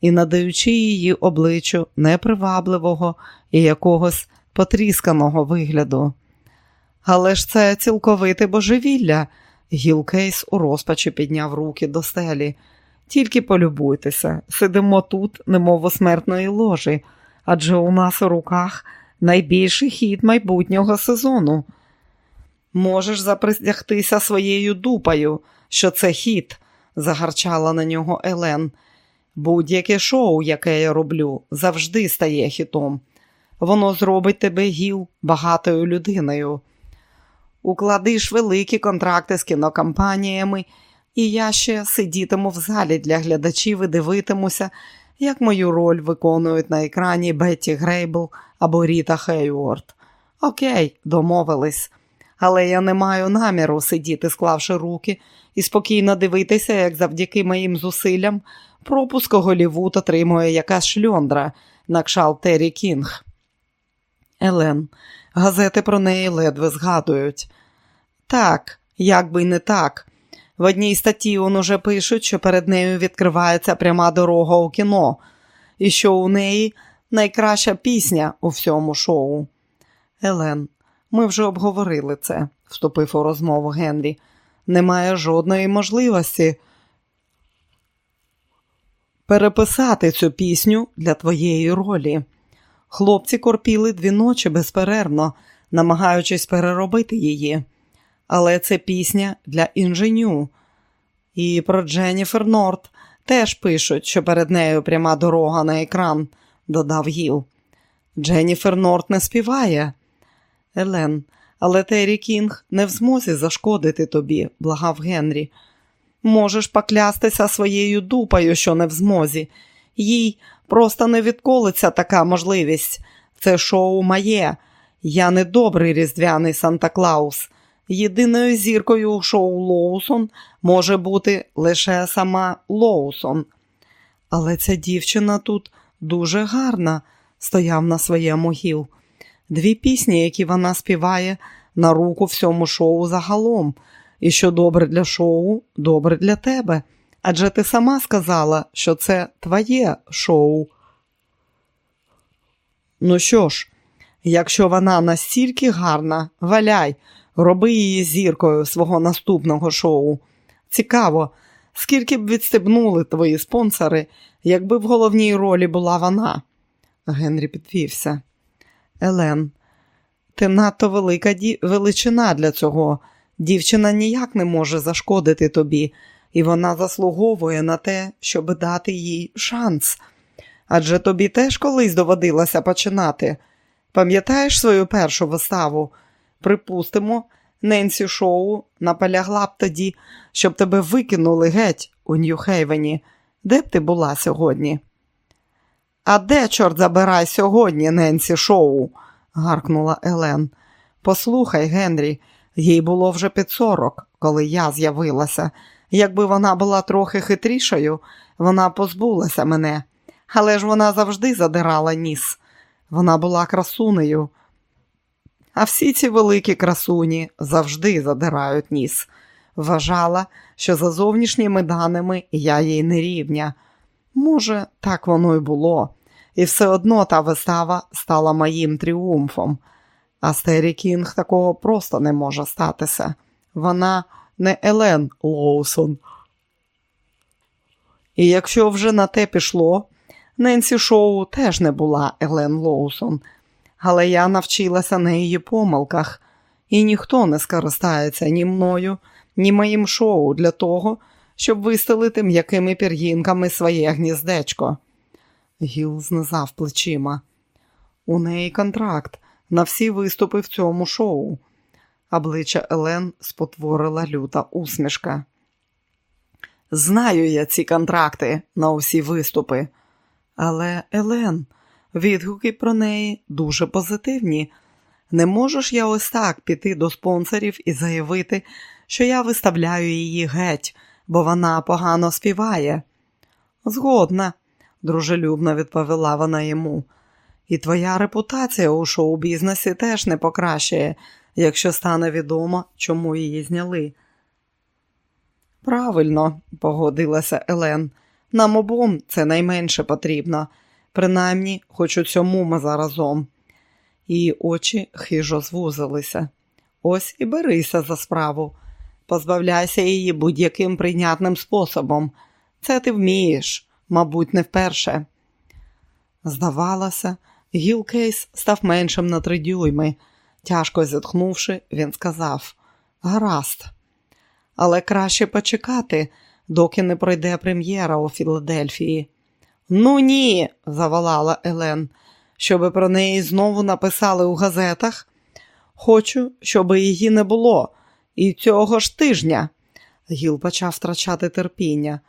і надаючи її обличчю непривабливого і якогось потрісканого вигляду. Але ж це цілковите божевілля. Гілкейс у розпачі підняв руки до стелі. Тільки полюбуйтеся, сидимо тут, немов у смертної ложі, адже у нас у руках найбільший хід майбутнього сезону. Можеш заприсягтися своєю дупою, що це хід, загарчала на нього Елен. Будь-яке шоу, яке я роблю, завжди стає хітом. Воно зробить тебе гіл багатою людиною. Укладиш великі контракти з кінокомпаніями, і я ще сидітиму в залі для глядачів і дивитимуся, як мою роль виконують на екрані Бетті Грейбл або Ріта Хейворд. Окей, домовились, але я не маю наміру сидіти, склавши руки, і спокійно дивитися, як завдяки моїм зусиллям пропуск Голівуд отримує якась шльондра на кшалт Террі Кінг. Елен, газети про неї ледве згадують. Так, як би не так. В одній статті он уже пишуть, що перед нею відкривається пряма дорога у кіно, і що у неї найкраща пісня у всьому шоу. Елен, ми вже обговорили це, вступив у розмову Генрі. Немає жодної можливості переписати цю пісню для твоєї ролі. Хлопці корпіли дві ночі безперервно, намагаючись переробити її. Але це пісня для інженю. І про Дженніфер Норт теж пишуть, що перед нею пряма дорога на екран, додав Гіл. Дженніфер Норт не співає. Елен, але Террі Кінг не в змозі зашкодити тобі, благав Генрі. Можеш поклястися своєю дупою, що не в змозі. Їй просто не відколиться така можливість. Це шоу моє. Я не добрий різдвяний Санта Клаус. Єдиною зіркою у шоу Лоусон може бути лише сама Лоусон. Але ця дівчина тут дуже гарна, стояв на своєму гіл. Дві пісні, які вона співає, на руку всьому шоу загалом. І що добре для шоу, добре для тебе. Адже ти сама сказала, що це твоє шоу. Ну що ж, якщо вона настільки гарна, валяй, роби її зіркою свого наступного шоу. Цікаво, скільки б відстебнули твої спонсори, якби в головній ролі була вона. Генрі підвівся. Елен, ти надто велика ді... величина для цього. Дівчина ніяк не може зашкодити тобі, і вона заслуговує на те, щоб дати їй шанс. Адже тобі теж колись доводилося починати. Пам'ятаєш свою першу виставу? Припустимо, Ненсі Шоу наполягла б тоді, щоб тебе викинули геть у Нью-Хейвені. Де б ти була сьогодні? А де, чорт забирай, сьогодні, Ненсі Шоу? гаркнула Елен. Послухай, Генрі, їй було вже під сорок, коли я з'явилася. Якби вона була трохи хитрішою, вона позбулася мене, але ж вона завжди задирала ніс. Вона була красунею. А всі ці великі красуні завжди задирають ніс. Вважала, що за зовнішніми даними я їй не рівня. Може, так воно й було. і все одно та вистава стала моїм тріумфом. А Стері Кінг такого просто не може статися. Вона не Елен Лоусон. І якщо вже на те пішло, Ненсі Шоу теж не була Елен Лоусон, але я навчилася на її помилках, і ніхто не скористається ні мною, ні моїм шоу для того, щоб вистелити м'якими пір'їнками своє гніздечко. Гіл знизав плечима. У неї контракт на всі виступи в цьому шоу. Обличчя Елен спотворила люта усмішка. Знаю я ці контракти на усі виступи. Але, Елен, відгуки про неї дуже позитивні. Не можеш я ось так піти до спонсорів і заявити, що я виставляю її геть, бо вона погано співає. Згодна, дружелюбно відповіла вона йому. І твоя репутація у шоу-бізнесі теж не покращає, якщо стане відомо, чому її зняли. Правильно, погодилася Елен. Нам обом це найменше потрібно, принаймні, хоч у цьому ми заразом. Її очі хижо звузилися. Ось і берися за справу, позбавляйся її будь-яким прийнятним способом. Це ти вмієш, мабуть, не вперше. Здавалося, Гілкейс став меншим на три дюйми. Тяжко зітхнувши, він сказав Гаразд, але краще почекати, доки не пройде прем'єра у Філадельфії. Ну ні, заволала Елен, щоби про неї знову написали у газетах. Хочу, щоб її не було. І цього ж тижня. Гіл почав втрачати терпіння.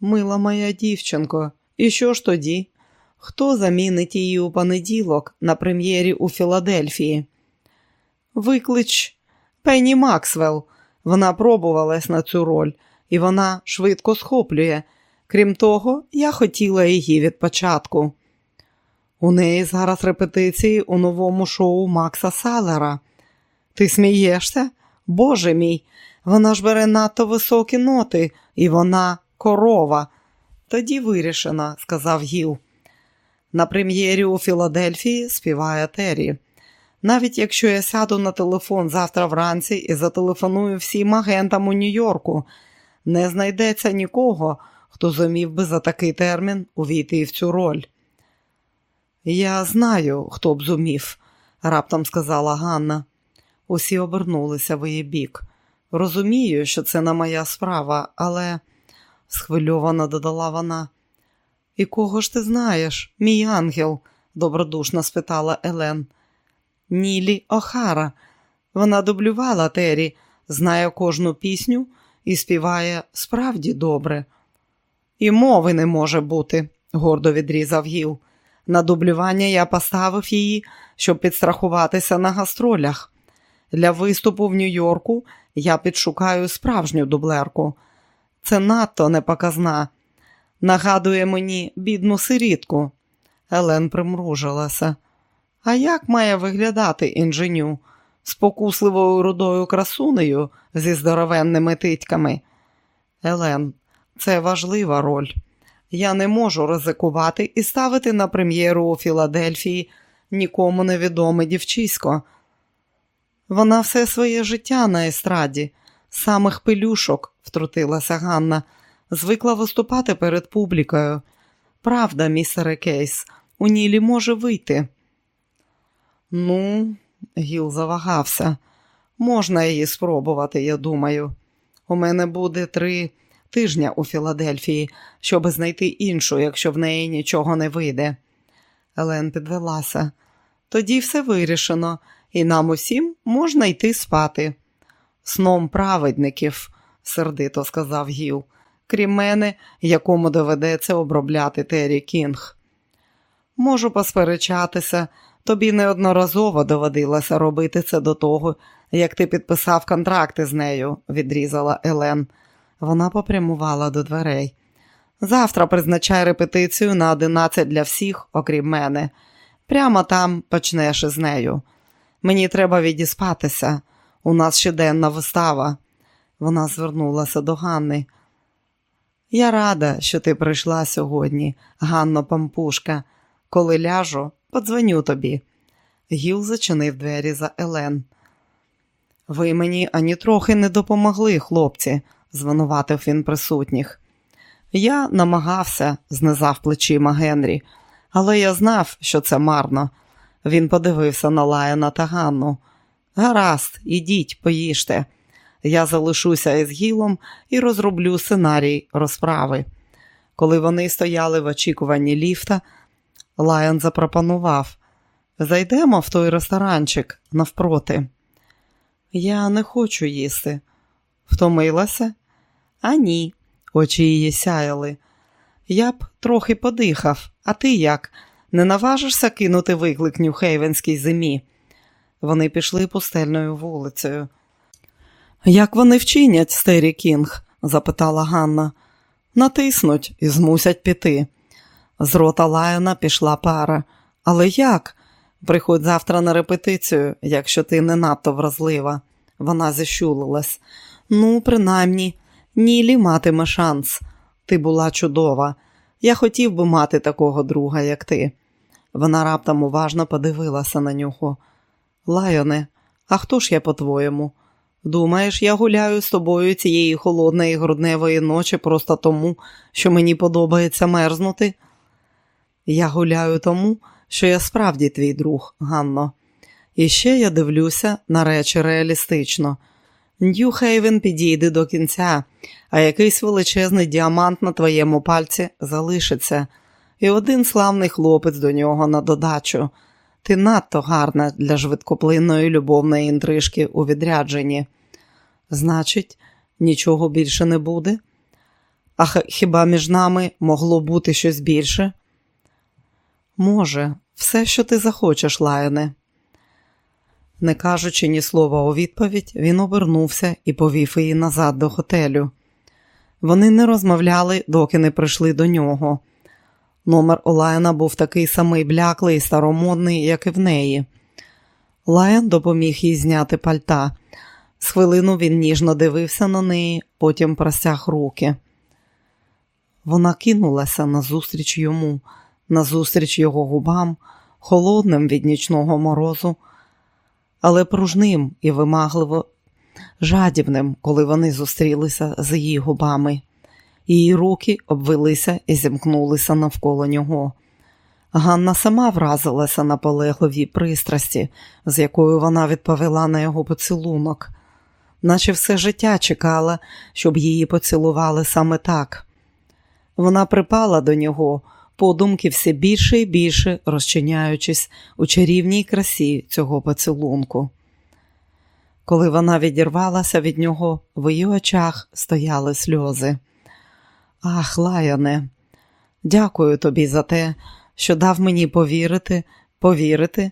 Мила моя дівчинко, і що ж тоді? Хто замінить її у понеділок на прем'єрі у Філадельфії? Виклич Пенні Максвелл. Вона пробувалась на цю роль, і вона швидко схоплює. Крім того, я хотіла її від початку. У неї зараз репетиції у новому шоу Макса Салера. Ти смієшся? Боже мій, вона ж бере надто високі ноти, і вона корова. Тоді вирішена, сказав Гіл. На прем'єрі у Філадельфії співає Террі. Навіть якщо я сяду на телефон завтра вранці і зателефоную всім агентам у Нью-Йорку, не знайдеться нікого, хто зумів би за такий термін увійти в цю роль. Я знаю, хто б зумів, раптом сказала Ганна. Усі обернулися в її бік. Розумію, що це не моя справа, але, схвильовано додала вона. І кого ж ти знаєш, мій ангел? добродушно спитала Елен. Нілі Охара. Вона дублювала Террі, знає кожну пісню і співає справді добре. І мови не може бути, гордо відрізав Гіл. На дублювання я поставив її, щоб підстрахуватися на гастролях. Для виступу в Нью-Йорку я підшукаю справжню дублерку. Це надто непоказна. Нагадує мені бідну сирітку. Елен примружилася. А як має виглядати інженю? Спокусливою рудою красунею зі здоровенними титьками? Елен, це важлива роль. Я не можу ризикувати і ставити на прем'єру у Філадельфії нікому невідоме дівчисько. Вона все своє життя на естраді, самих пилюшок, втрутилася Ганна, звикла виступати перед публікою. Правда, містере Кейс, у Нілі може вийти. Ну, Гіл завагався. Можна її спробувати, я думаю. У мене буде три тижня у Філадельфії, щоб знайти іншу, якщо в неї нічого не вийде. Елен підвелася. Тоді все вирішено, і нам усім можна йти спати. Сном праведників, сердито сказав Гіл, крім мене, якому доведеться обробляти Террі Кінг. Можу посперечатися, тобі неодноразово доводилося робити це до того, як ти підписав контракти з нею, відрізала Елен. Вона попрямувала до дверей. Завтра призначай репетицію на одинадцять для всіх, окрім мене. Прямо там почнеш із нею. Мені треба відіспатися. У нас ще денна вистава. Вона звернулася до Ганни. Я рада, що ти прийшла сьогодні, Ганно Пампушка. Коли ляжу, подзвоню тобі. Гіл зачинив двері за Елен. Ви мені ані трохи не допомогли, хлопці, звинуватив він присутніх. Я намагався, знизав плечима Генрі, але я знав, що це марно. Він подивився на Лаяна та Ганну. Гаразд, ідіть, поїжте. Я залишуся із гілом і розроблю сценарій розправи. Коли вони стояли в очікуванні ліфта, Лайон запропонував Зайдемо в той ресторанчик навпроти. Я не хочу їсти. Втомилася? А ні, очі її сяяли. Я б трохи подихав, а ти як? Не наважишся кинути виклик Нюхейвенській зимі? Вони пішли пустельною вулицею. Як вони вчинять, Стері Кінг? запитала Ганна. Натиснуть і змусять піти. З рота Лайона пішла пара. Але як? Приходь завтра на репетицію, якщо ти не надто вразлива. Вона зіщулилась. Ну, принаймні, Нілі матиме шанс. Ти була чудова. Я хотів би мати такого друга, як ти. Вона раптом уважно подивилася на нього. Лайоне, а хто ж я, по-твоєму? Думаєш, я гуляю з тобою цієї холодної грудневої ночі просто тому, що мені подобається мерзнути? Я гуляю тому, що я справді твій друг, Ганно. І ще я дивлюся на речі реалістично. Нью-Хейвен підійде до кінця, а якийсь величезний діамант на твоєму пальці залишиться, і один славний хлопець до нього на додачу. Ти надто гарна для швидкоплинної любовної інтрижки у відрядженні. Значить, нічого більше не буде? А хіба між нами могло бути щось більше? Може, все, що ти захочеш, Лайоне. Не кажучи ні слова у відповідь, він обернувся і повів її назад до готелю. Вони не розмовляли, доки не прийшли до нього. Номер у Лайона був такий самий бляклий і старомодний, як і в неї. Лайон допоміг їй зняти пальта. З хвилину він ніжно дивився на неї, потім простяг руки. Вона кинулася назустріч йому, назустріч його губам, холодним від нічного морозу, але пружним і вимагливо жадібним, коли вони зустрілися з її губами. Її руки обвелися і зімкнулися навколо нього. Ганна сама вразилася на полегливій пристрасті, з якою вона відповіла на його поцілунок, наче все життя чекала, щоб її поцілували саме так. Вона припала до нього, подумки все більше і більше розчиняючись у чарівній красі цього поцілунку. Коли вона відірвалася від нього, в її очах стояли сльози. Ах, Лаяне, дякую тобі за те, що дав мені повірити, повірити.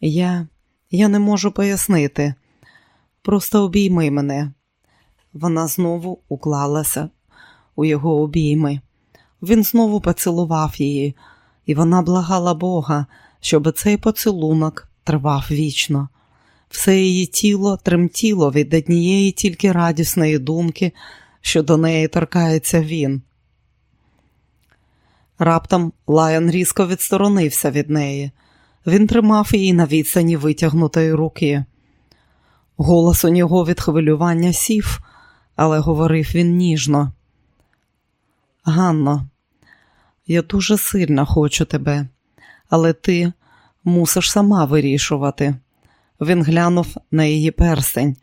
Я я не можу пояснити. Просто обійми мене. Вона знову уклалася у його обійми. Він знову поцілував її, і вона благала Бога, щоб цей поцілунок тривав вічно. Все її тіло тремтіло від однієї тільки радісної думки, що до неї торкається він. Раптом Лайон різко відсторонився від неї. Він тримав її на відстані витягнутої руки. Голос у нього від хвилювання сів, але говорив він ніжно. Ганно, я дуже сильно хочу тебе, але ти мусиш сама вирішувати. Він глянув на її перстень.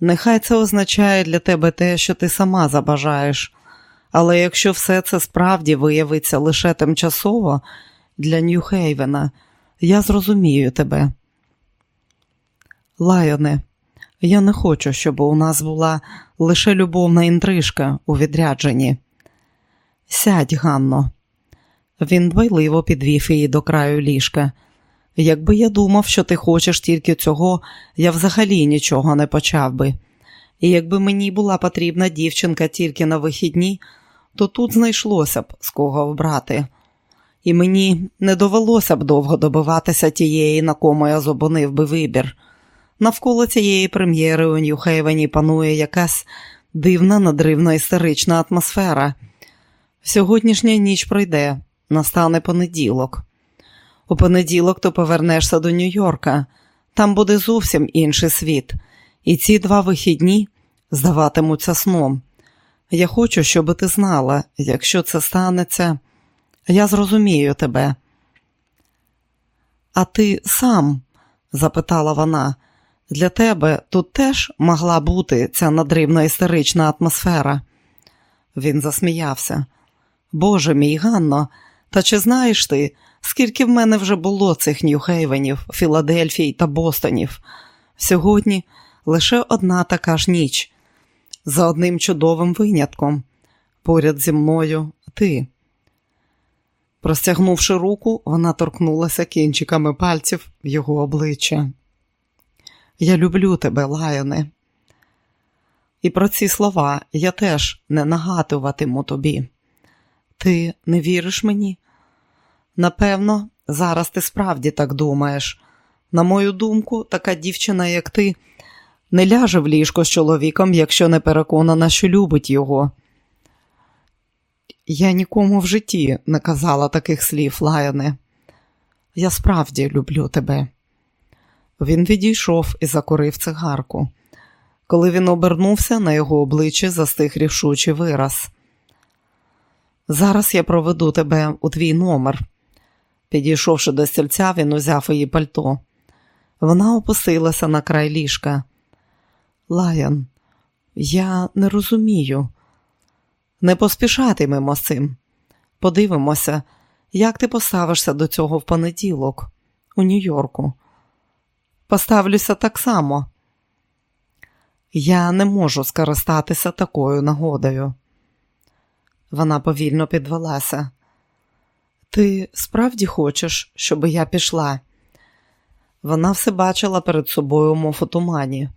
Нехай це означає для тебе те, що ти сама забажаєш, але якщо все це справді виявиться лише тимчасово для Нью-Хейвена, я зрозумію тебе. Лайоне, я не хочу, щоб у нас була лише любовна інтрижка у відрядженні. Сядь, Ганно. Він дбайливо підвів її до краю ліжка. Якби я думав, що ти хочеш тільки цього, я взагалі нічого не почав би. І якби мені була потрібна дівчинка тільки на вихідні, то тут знайшлося б з кого обрати. І мені не довелося б довго добиватися тієї, на кому я зобонив би вибір. Навколо цієї прем'єри у Нью-Хейвені панує якась дивна, надривна істерична атмосфера. Сьогоднішня ніч пройде, настане понеділок. У понеділок ти повернешся до Нью-Йорка. Там буде зовсім інший світ, і ці два вихідні здаватимуться сном. Я хочу, щоб ти знала, якщо це станеться, я зрозумію тебе. А ти сам? запитала вона. Для тебе тут теж могла бути ця надривна істерична атмосфера. Він засміявся. Боже мій Ганно, та чи знаєш ти, скільки в мене вже було цих Нью-Хейвенів, Філадельфій та Бостонів? Сьогодні лише одна така ж ніч, за одним чудовим винятком. Поряд зі мною ти. Простягнувши руку, вона торкнулася кінчиками пальців в його обличчя. Я люблю тебе, Лайоне. І про ці слова я теж не нагадуватиму тобі. Ти не віриш мені? Напевно, зараз ти справді так думаєш. На мою думку, така дівчина, як ти, не ляже в ліжко з чоловіком, якщо не переконана, що любить його. Я нікому в житті не казала таких слів, Лайоне. Я справді люблю тебе. Він відійшов і закурив цигарку. Коли він обернувся, на його обличчі застиг рішучий вираз. Зараз я проведу тебе у твій номер. Підійшовши до стільця, він узяв її пальто. Вона опустилася на край ліжка. Лаян, я не розумію. Не поспішатимемо з цим. Подивимося, як ти поставишся до цього в понеділок, у Нью-Йорку. Поставлюся так само. Я не можу скористатися такою нагодою. Вона повільно підвелася. Ти справді хочеш, щоб я пішла? Вона все бачила перед собою мов у тумані.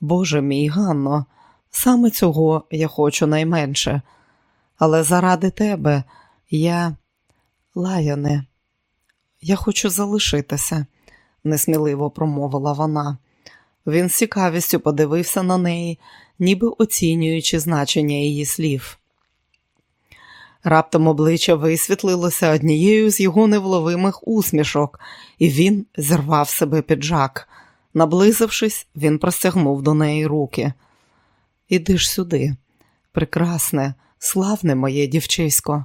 Боже мій Ганно, саме цього я хочу найменше, але заради тебе я, Лаяне, я хочу залишитися, несміливо промовила вона. Він з цікавістю подивився на неї, ніби оцінюючи значення її слів. Раптом обличчя висвітлилося однією з його невловимих усмішок, і він зірвав себе піджак. Наблизившись, він простягнув до неї руки. Іди ж сюди, прекрасне, славне моє дівчисько.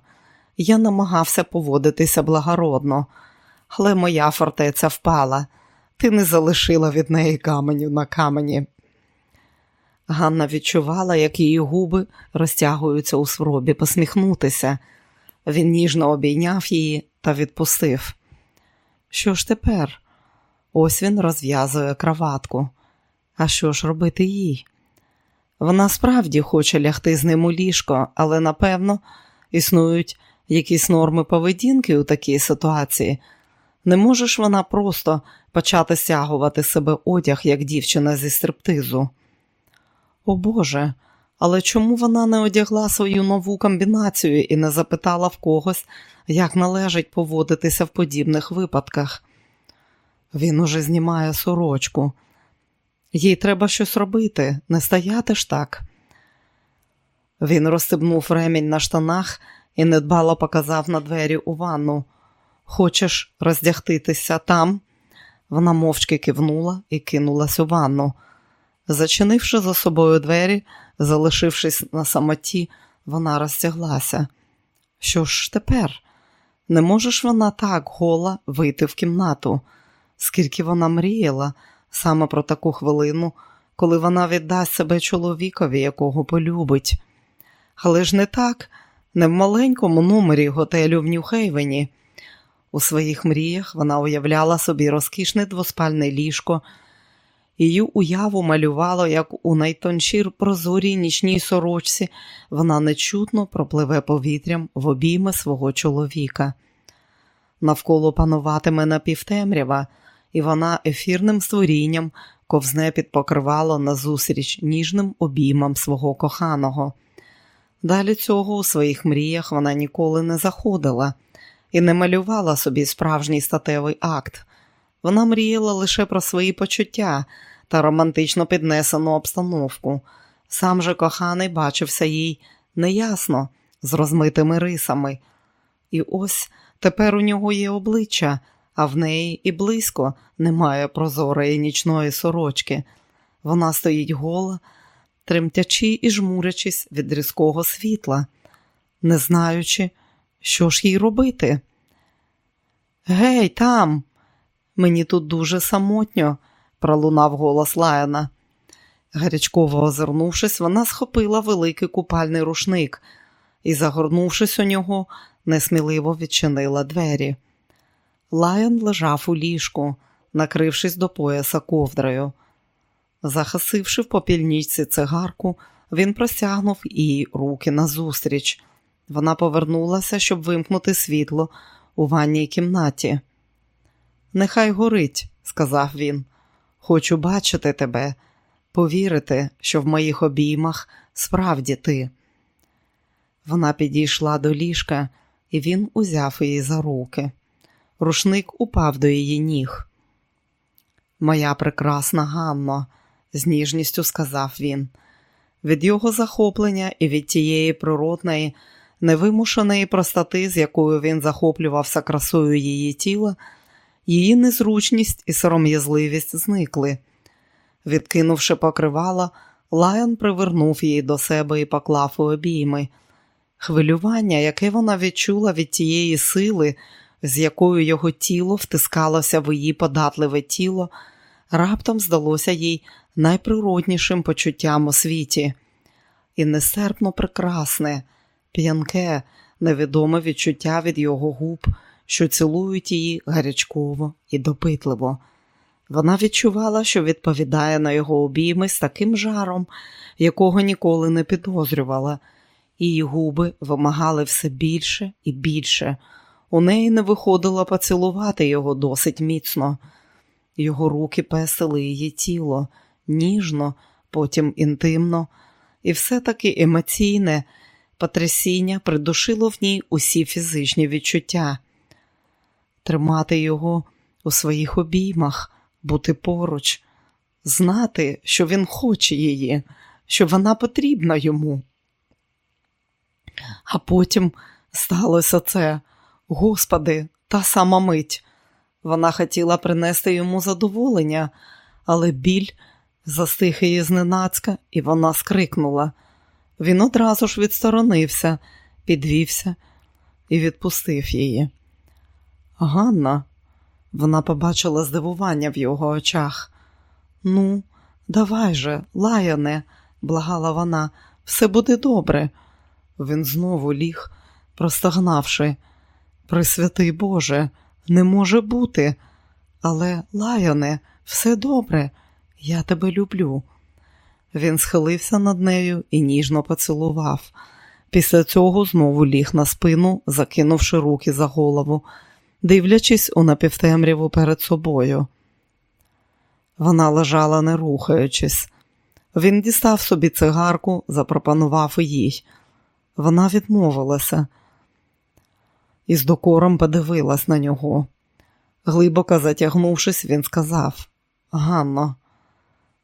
Я намагався поводитися благородно, але моя фортеця впала. Ти не залишила від неї каменю на камені. Ганна відчувала, як її губи розтягуються у спробі посміхнутися. Він ніжно обійняв її та відпустив. Що ж тепер? Ось він розв'язує краватку. А що ж робити їй? Вона справді хоче лягти з ним у ліжко, але напевно існують якісь норми поведінки у такій ситуації. Не можеш вона просто почати стягувати себе одяг, як дівчина зі стриптизу. О Боже, але чому вона не одягла свою нову комбінацію і не запитала в когось, як належить поводитися в подібних випадках? Він уже знімає сорочку. Їй треба щось робити, не стояти ж так. Він розстебнув ремінь на штанах і недбало показав на двері у ванну. Хочеш роздягтитися там? Вона мовчки кивнула і кинулась у ванну. Зачинивши за собою двері, залишившись на самоті, вона розтяглася. Що ж тепер? Не можеш вона так гола вийти в кімнату, скільки вона мріяла саме про таку хвилину, коли вона віддасть себе чоловікові, якого полюбить. Але ж не так, не в маленькому номері готелю в Нью-Хейвені. У своїх мріях вона уявляла собі розкішне двоспальне ліжко. Її уяву малювало, як у найтоншій прозорій нічній сорочці вона нечутно пропливе повітрям в обійми свого чоловіка. Навколо пануватиме напівтемрява, і вона ефірним створінням ковзне під покривало назустріч ніжним обіймам свого коханого. Далі цього у своїх мріях вона ніколи не заходила і не малювала собі справжній статевий акт. Вона мріяла лише про свої почуття та романтично піднесену обстановку. Сам же коханий бачився їй неясно, з розмитими рисами. І ось тепер у нього є обличчя, а в неї і близько немає прозорої нічної сорочки. Вона стоїть гола, тремтячи і жмурячись від різкого світла, не знаючи, що ж їй робити. Гей, там, мені тут дуже самотньо, пролунав голос Лаяна. Гарячково озирнувшись, вона схопила великий купальний рушник і, загорнувшись у нього, несміливо відчинила двері. Лайон лежав у ліжку, накрившись до пояса ковдрою. Захасивши в попільничці цигарку, він простягнув їй руки назустріч. Вона повернулася, щоб вимкнути світло у ванній кімнаті. Нехай горить, сказав він. Хочу бачити тебе, повірити, що в моїх обіймах справді ти. Вона підійшла до ліжка, і він узяв її за руки. Рушник упав до її ніг. Моя прекрасна Ганно, з ніжністю сказав він. Від його захоплення і від тієї природної, невимушеної простоти, з якою він захоплювався красою її тіла, її незручність і сором'язливість зникли. Відкинувши покривало, Лайон привернув її до себе і поклав у обійми. Хвилювання, яке вона відчула від тієї сили, з якою його тіло втискалося в її податливе тіло, раптом здалося їй найприроднішим почуттям у світі. І нестерпно прекрасне, п'янке, невідоме відчуття від його губ, що цілують її гарячково і допитливо. Вона відчувала, що відповідає на його обійми з таким жаром, якого ніколи не підозрювала, її губи вимагали все більше і більше. У неї не виходило поцілувати його досить міцно. Його руки песили її тіло ніжно, потім інтимно, і все-таки емоційне потрясіння придушило в ній усі фізичні відчуття. Тримати його у своїх обіймах, бути поруч, знати, що він хоче її, що вона потрібна йому. А потім сталося це, Господи, та сама мить. Вона хотіла принести йому задоволення, але біль застиг її зненацька, і вона скрикнула. Він одразу ж відсторонився, підвівся і відпустив її. Ганна, вона побачила здивування в його очах. Ну, давай же, лаяне, благала вона, все буде добре. Він знову ліг, простагнавши. Пресвятий Боже, не може бути, але, лаяне, все добре, я тебе люблю. Він схилився над нею і ніжно поцілував. Після цього знову ліг на спину, закинувши руки за голову, дивлячись у напівтемряву перед собою. Вона лежала, не рухаючись. Він дістав собі цигарку, запропонував їй. Вона відмовилася і з докором подивилась на нього. Глибоко затягнувшись, він сказав: Ганно,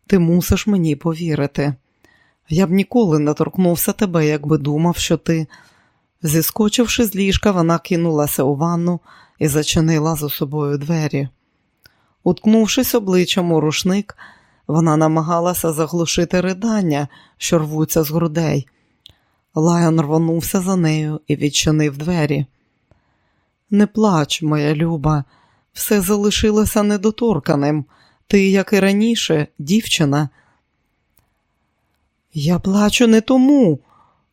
ти мусиш мені повірити. Я б ніколи не торкнувся тебе, якби думав, що ти. Зіскочивши з ліжка, вона кинулася у ванну і зачинила за собою двері. Уткнувшись обличчям у рушник, вона намагалася заглушити ридання, що рвуться з грудей. Лайон рвонувся за нею і відчинив двері. Не плач, моя люба, все залишилося недоторканим. Ти, як і раніше, дівчина. Я плачу не тому.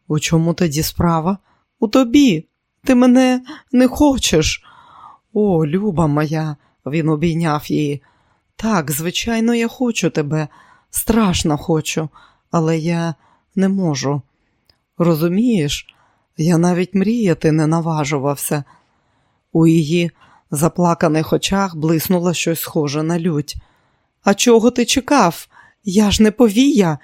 У чому тоді справа? У тобі. Ти мене не хочеш. О, люба моя, він обійняв її. Так, звичайно, я хочу тебе, страшно хочу, але я не можу. Розумієш, я навіть мріяти не наважувався. У її заплаканих очах блиснуло щось схоже на лють. А чого ти чекав? Я ж не повія.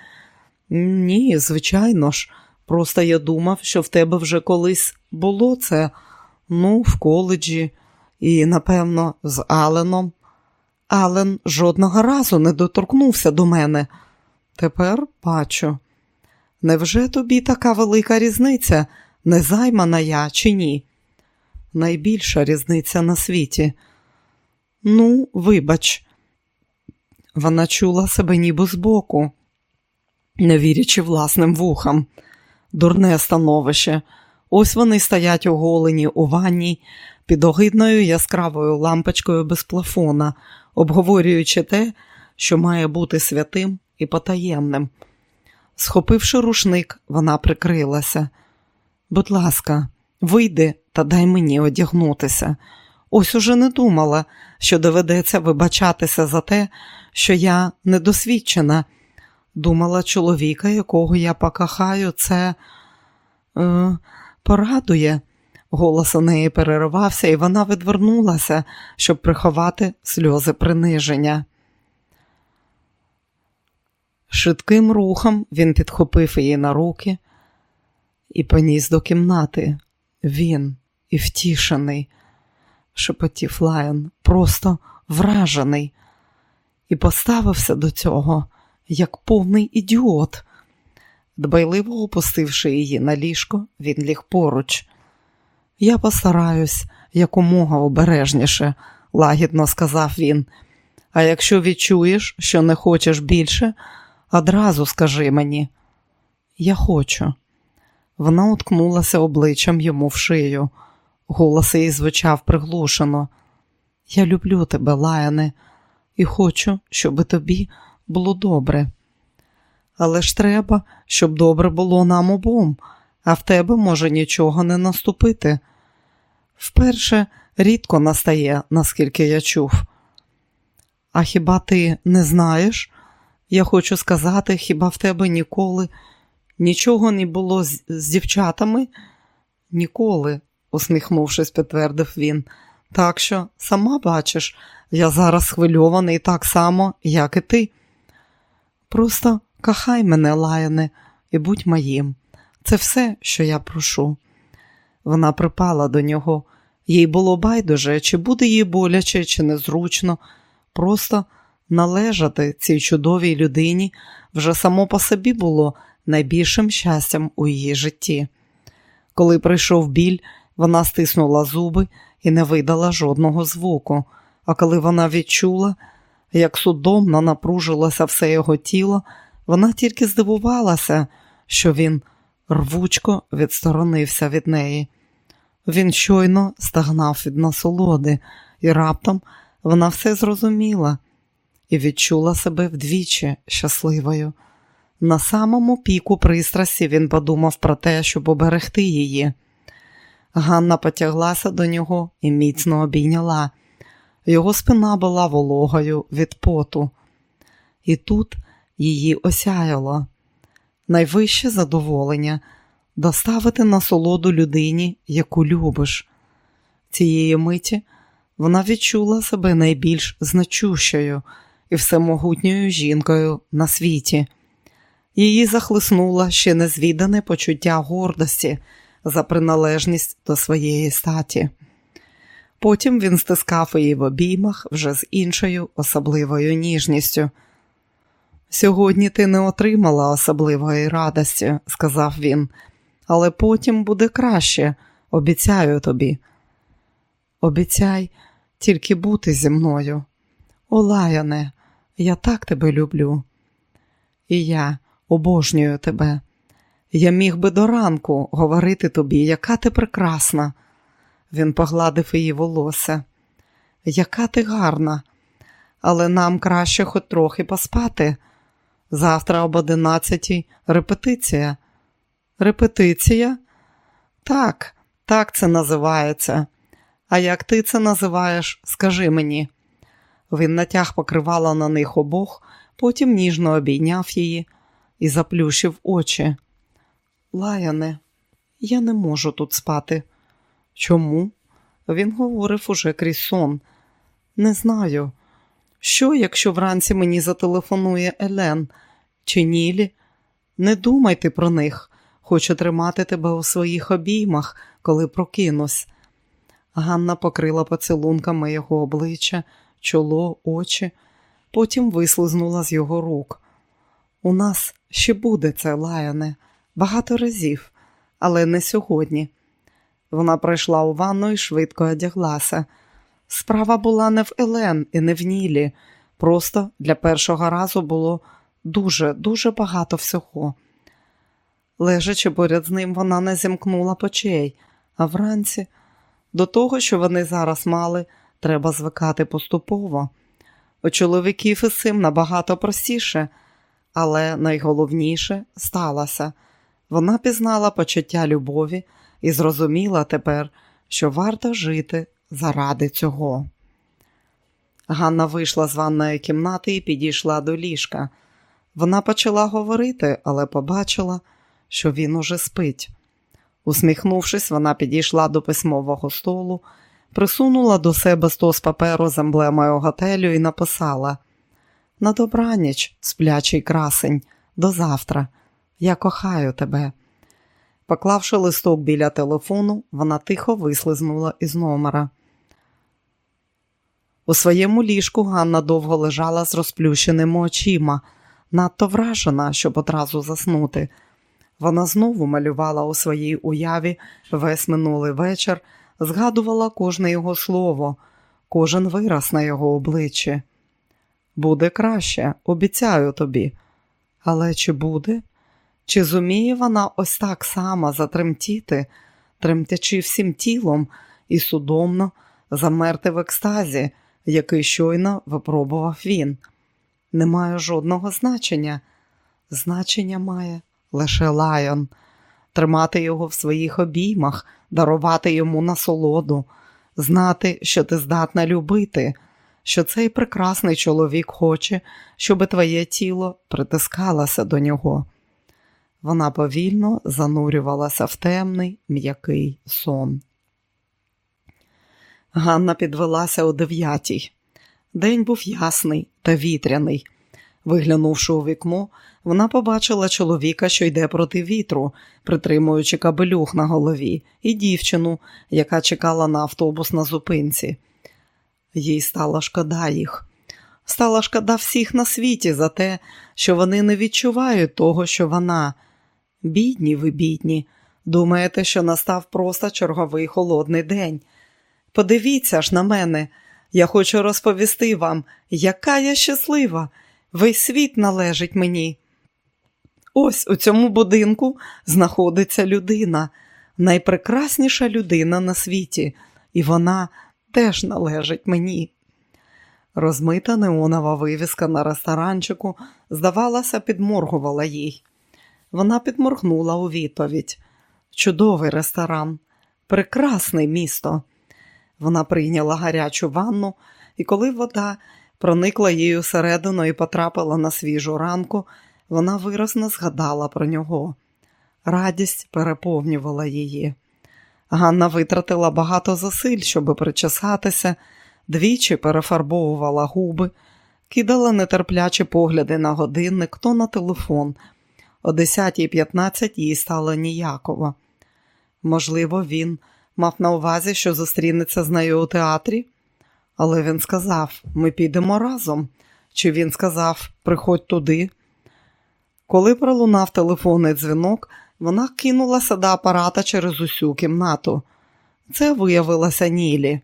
Ні, звичайно ж. Просто я думав, що в тебе вже колись було це, ну, в коледжі, і, напевно, з Аленом. Ален жодного разу не доторкнувся до мене. Тепер бачу. Невже тобі така велика різниця, незаймана я чи ні? найбільша різниця на світі. Ну, вибач, вона чула себе ніби збоку, не вірячи власним вухам. Дурне становище. Ось вони стоять оголені у ванні під огидною яскравою лампочкою без плафона, обговорюючи те, що має бути святим і потаємним. Схопивши рушник, вона прикрилася. Будь ласка, вийди та дай мені одягнутися. Ось уже не думала, що доведеться вибачатися за те, що я недосвідчена. Думала, чоловіка, якого я покахаю, це е, порадує. Голос у неї переривався, і вона відвернулася, щоб приховати сльози приниження. Швидким рухом він підхопив її на руки і поніс до кімнати. Він і втішений, шепотів Лайон, просто вражений, і поставився до цього, як повний ідіот. Дбайливо опустивши її на ліжко, він ліг поруч. Я постараюсь якомога обережніше, лагідно сказав він. А якщо відчуєш, що не хочеш більше, одразу скажи мені. Я хочу. Вона уткнулася обличчям йому в шию. Голос її звучав приглушено. Я люблю тебе, Лаяне, і хочу, щоб тобі було добре. Але ж треба, щоб добре було нам обом, а в тебе може нічого не наступити. Вперше рідко настає, наскільки я чув. А хіба ти не знаєш? Я хочу сказати, хіба в тебе ніколи нічого не було з, з дівчатами? Ніколи, усміхнувшись, підтвердив він. Так що, сама бачиш, я зараз схвильований так само, як і ти. Просто кохай мене, лаяне, і будь моїм. Це все, що я прошу. Вона припала до нього. Їй було байдуже, чи буде їй боляче, чи незручно. Просто належати цій чудовій людині вже само по собі було найбільшим щастям у її житті. Коли прийшов біль, вона стиснула зуби і не видала жодного звуку, а коли вона відчула, як судомно напружилося все його тіло, вона тільки здивувалася, що він рвучко відсторонився від неї. Він щойно стагнав від насолоди, і раптом вона все зрозуміла і відчула себе вдвічі щасливою. На самому піку пристрасті він подумав про те, щоб оберегти її. Ганна потяглася до нього і міцно обійняла. Його спина була вологою від поту, і тут її осяяло найвище задоволення доставити насолоду людині, яку любиш. Цієї миті вона відчула себе найбільш значущою і всемогутньою жінкою на світі. Її захлиснуло ще незвідане почуття гордості за приналежність до своєї статі. Потім він стискав її в обіймах вже з іншою особливою ніжністю. Сьогодні ти не отримала особливої радості, сказав він, але потім буде краще, обіцяю тобі. Обіцяй тільки бути зі мною. О, Лаяне, я так тебе люблю. І я обожнюю тебе. Я міг би до ранку говорити тобі, яка ти прекрасна. Він погладив її волосся. Яка ти гарна, але нам краще хоч трохи поспати. Завтра об одинадцятій репетиція. Репетиція? Так, так це називається. А як ти це називаєш, скажи мені. Він натяг покривала на них обох, потім ніжно обійняв її і заплющив очі. Лаяне, я не можу тут спати. Чому? Він говорив уже крізь сон. Не знаю. Що, якщо вранці мені зателефонує Елен чи Нілі? Не думайте про них. Хочу тримати тебе у своїх обіймах, коли прокинусь. Ганна покрила поцілунками його обличчя, чоло, очі, потім вислизнула з його рук. У нас ще буде це, лаяне, багато разів, але не сьогодні. Вона прийшла у ванну і швидко одяглася. Справа була не в Елен і не в Нілі. Просто для першого разу було дуже, дуже багато всього. Лежачи поряд з ним, вона не зімкнула почей, а вранці до того, що вони зараз мали, треба звикати поступово. У чоловіків із цим набагато простіше, але найголовніше сталося. Вона пізнала почуття любові і зрозуміла тепер, що варто жити заради цього. Ганна вийшла з ванної кімнати і підійшла до ліжка. Вона почала говорити, але побачила, що він уже спить. Усміхнувшись, вона підійшла до письмового столу, присунула до себе стос паперу з емблемою готелю і написала: На добраніч, сплячий красень, до завтра. Я кохаю тебе. Поклавши листок біля телефону, вона тихо вислизнула із номера. У своєму ліжку Ганна довго лежала з розплющеними очима, надто вражена, щоб одразу заснути. Вона знову малювала у своїй уяві весь минулий вечір, згадувала кожне його слово, кожен вираз на його обличчі. Буде краще, обіцяю тобі. Але чи буде? Чи зуміє вона ось так само затремтіти, тремтячи всім тілом і судомно замерти в екстазі, який щойно випробував він? Немає жодного значення. Значення має лише лайон, тримати його в своїх обіймах, дарувати йому насолоду, знати, що ти здатна любити, що цей прекрасний чоловік хоче, щоб твоє тіло притискалося до нього. Вона повільно занурювалася в темний м'який сон. Ганна підвелася о дев'ятій. День був ясний та вітряний. Виглянувши у вікно, вона побачила чоловіка, що йде проти вітру, притримуючи кабелюх на голові, і дівчину, яка чекала на автобус на зупинці. Їй стала шкода їх. Стала шкода всіх на світі за те, що вони не відчувають того, що вона. Бідні ви, бідні, думаєте, що настав просто черговий холодний день. Подивіться ж на мене, я хочу розповісти вам, яка я щаслива. Весь світ належить мені. Ось у цьому будинку знаходиться людина, найпрекрасніша людина на світі, і вона теж належить мені. Розмита неонова вивіска на ресторанчику, здавалося, підморгувала їй. Вона підморгнула у відповідь. Чудовий ресторан, прекрасне місто. Вона прийняла гарячу ванну, і коли вода проникла їй усередину і потрапила на свіжу ранку, вона виразно згадала про нього. Радість переповнювала її. Ганна витратила багато зусиль, щоб причесатися, двічі перефарбовувала губи, кидала нетерплячі погляди на годинник, то на телефон. О 10.15 їй стало ніяково. Можливо, він мав на увазі, що зустрінеться з нею у театрі, але він сказав: ми підемо разом. Чи він сказав приходь туди? Коли пролунав телефонний дзвінок, вона кинулася до апарата через усю кімнату. Це виявилося Нілі.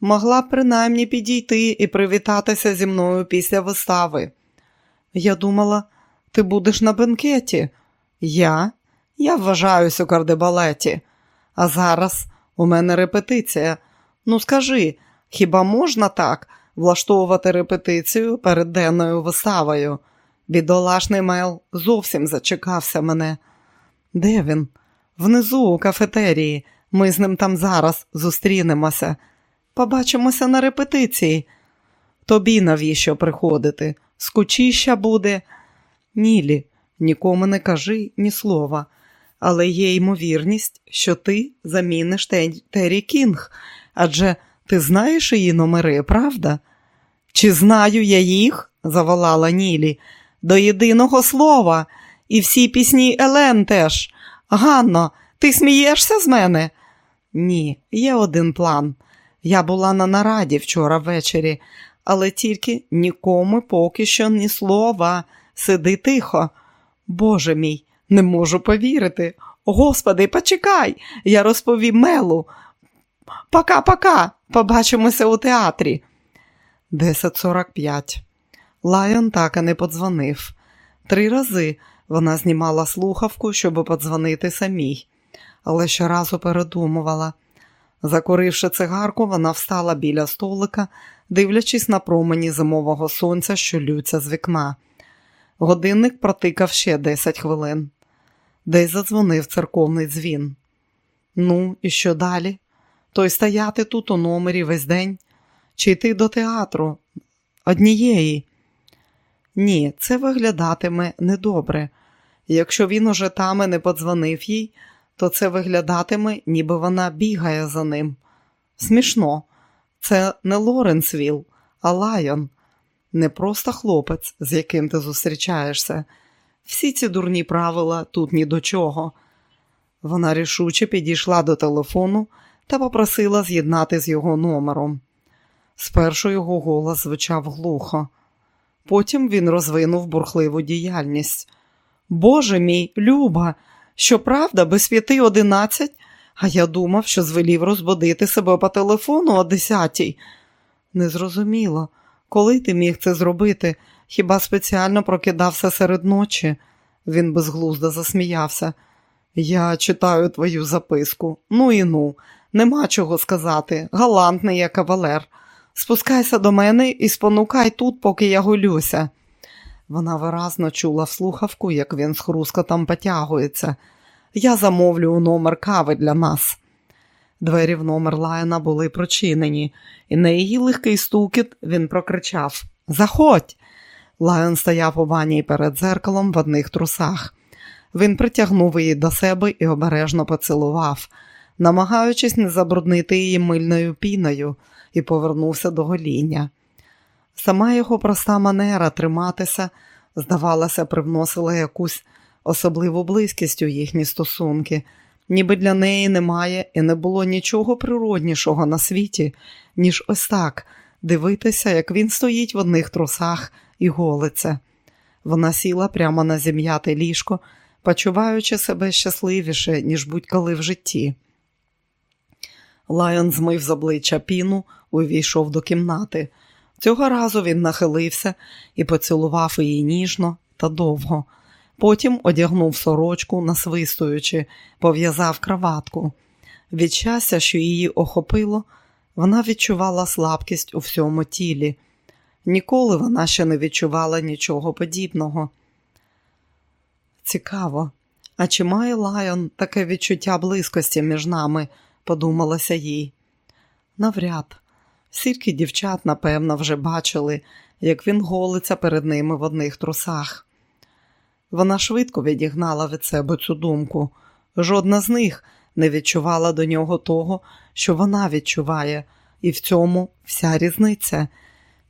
Могла б принаймні підійти і привітатися зі мною після вистави. Я думала, ти будеш на бенкеті. Я? Я вважаюсь у кардебалеті. А зараз у мене репетиція. Ну, скажи, хіба можна так влаштовувати репетицію перед денною виставою? Бідолашний Мел зовсім зачекався мене. Де він? Внизу, у кафетерії. Ми з ним там зараз зустрінемося. Побачимося на репетиції. Тобі навіщо приходити? Скучіща буде. Нілі, нікому не кажи ні слова, але є ймовірність, що ти заміниш Террі Кінг, адже ти знаєш її номери, правда? Чи знаю я їх? заволала Нілі до єдиного слова, і всі пісні Елен теж. Ганно, ти смієшся з мене? Ні, є один план. Я була на нараді вчора ввечері, але тільки нікому поки що ні слова. Сиди тихо. Боже мій, не можу повірити. Господи, почекай, я розповім Мелу. Пока-пока, побачимося у театрі. 10.45. Лайон так і не подзвонив. Три рази вона знімала слухавку, щоб подзвонити самій, але щоразу передумувала. Закуривши цигарку, вона встала біля столика, дивлячись на промені зимового сонця, що лються з вікна. Годинник протикав ще 10 хвилин. Десь задзвонив церковний дзвін. Ну, і що далі? То й стояти тут у номері весь день, чи йти до театру однієї. Ні, це виглядатиме недобре. Якщо він уже там і не подзвонив їй, то це виглядатиме, ніби вона бігає за ним. Смішно, це не Лоренсвіл, а Лайон. Не просто хлопець, з яким ти зустрічаєшся. Всі ці дурні правила тут ні до чого. Вона рішуче підійшла до телефону та попросила з'єднати з його номером. Спершу його голос звучав глухо. Потім він розвинув бурхливу діяльність. Боже мій, Люба, щоправда, без п'яти одинадцять, а я думав, що звелів розбудити себе по телефону о десятій. Незрозуміло, коли ти міг це зробити, хіба спеціально прокидався серед ночі? Він безглуздо засміявся. Я читаю твою записку. Ну і ну, нема чого сказати. Галантний я кавалер. Спускайся до мене і спонукай тут, поки я гулюся. Вона виразно чула в слухавку, як він з хрускотом потягується. Я замовлю у номер кави для нас. Двері в номер Лайна були прочинені, і на її легкий стукіт він прокричав Заходь! Лайон стояв у ванні перед дзеркалом в одних трусах. Він притягнув її до себе і обережно поцілував, намагаючись не забруднити її мильною піною, і повернувся до гоління. Сама його проста манера триматися, здавалося, привносила якусь особливу близькість у їхні стосунки, ніби для неї немає і не було нічого природнішого на світі, ніж ось так дивитися, як він стоїть в одних трусах і голиться. Вона сіла прямо на зім'яте ліжко, почуваючи себе щасливіше, ніж будь-коли в житті. Лайон змив з обличчя піну, увійшов до кімнати. Цього разу він нахилився і поцілував її ніжно та довго. Потім одягнув сорочку, насвистуючи, пов'язав краватку. Від щастя, що її охопило, вона відчувала слабкість у всьому тілі. Ніколи вона ще не відчувала нічого подібного. Цікаво, а чи має Лайон таке відчуття близькості між нами? подумалося їй. Навряд. Скільки дівчат, напевно, вже бачили, як він голиться перед ними в одних трусах. Вона швидко відігнала від себе цю думку. Жодна з них не відчувала до нього того, що вона відчуває, і в цьому вся різниця.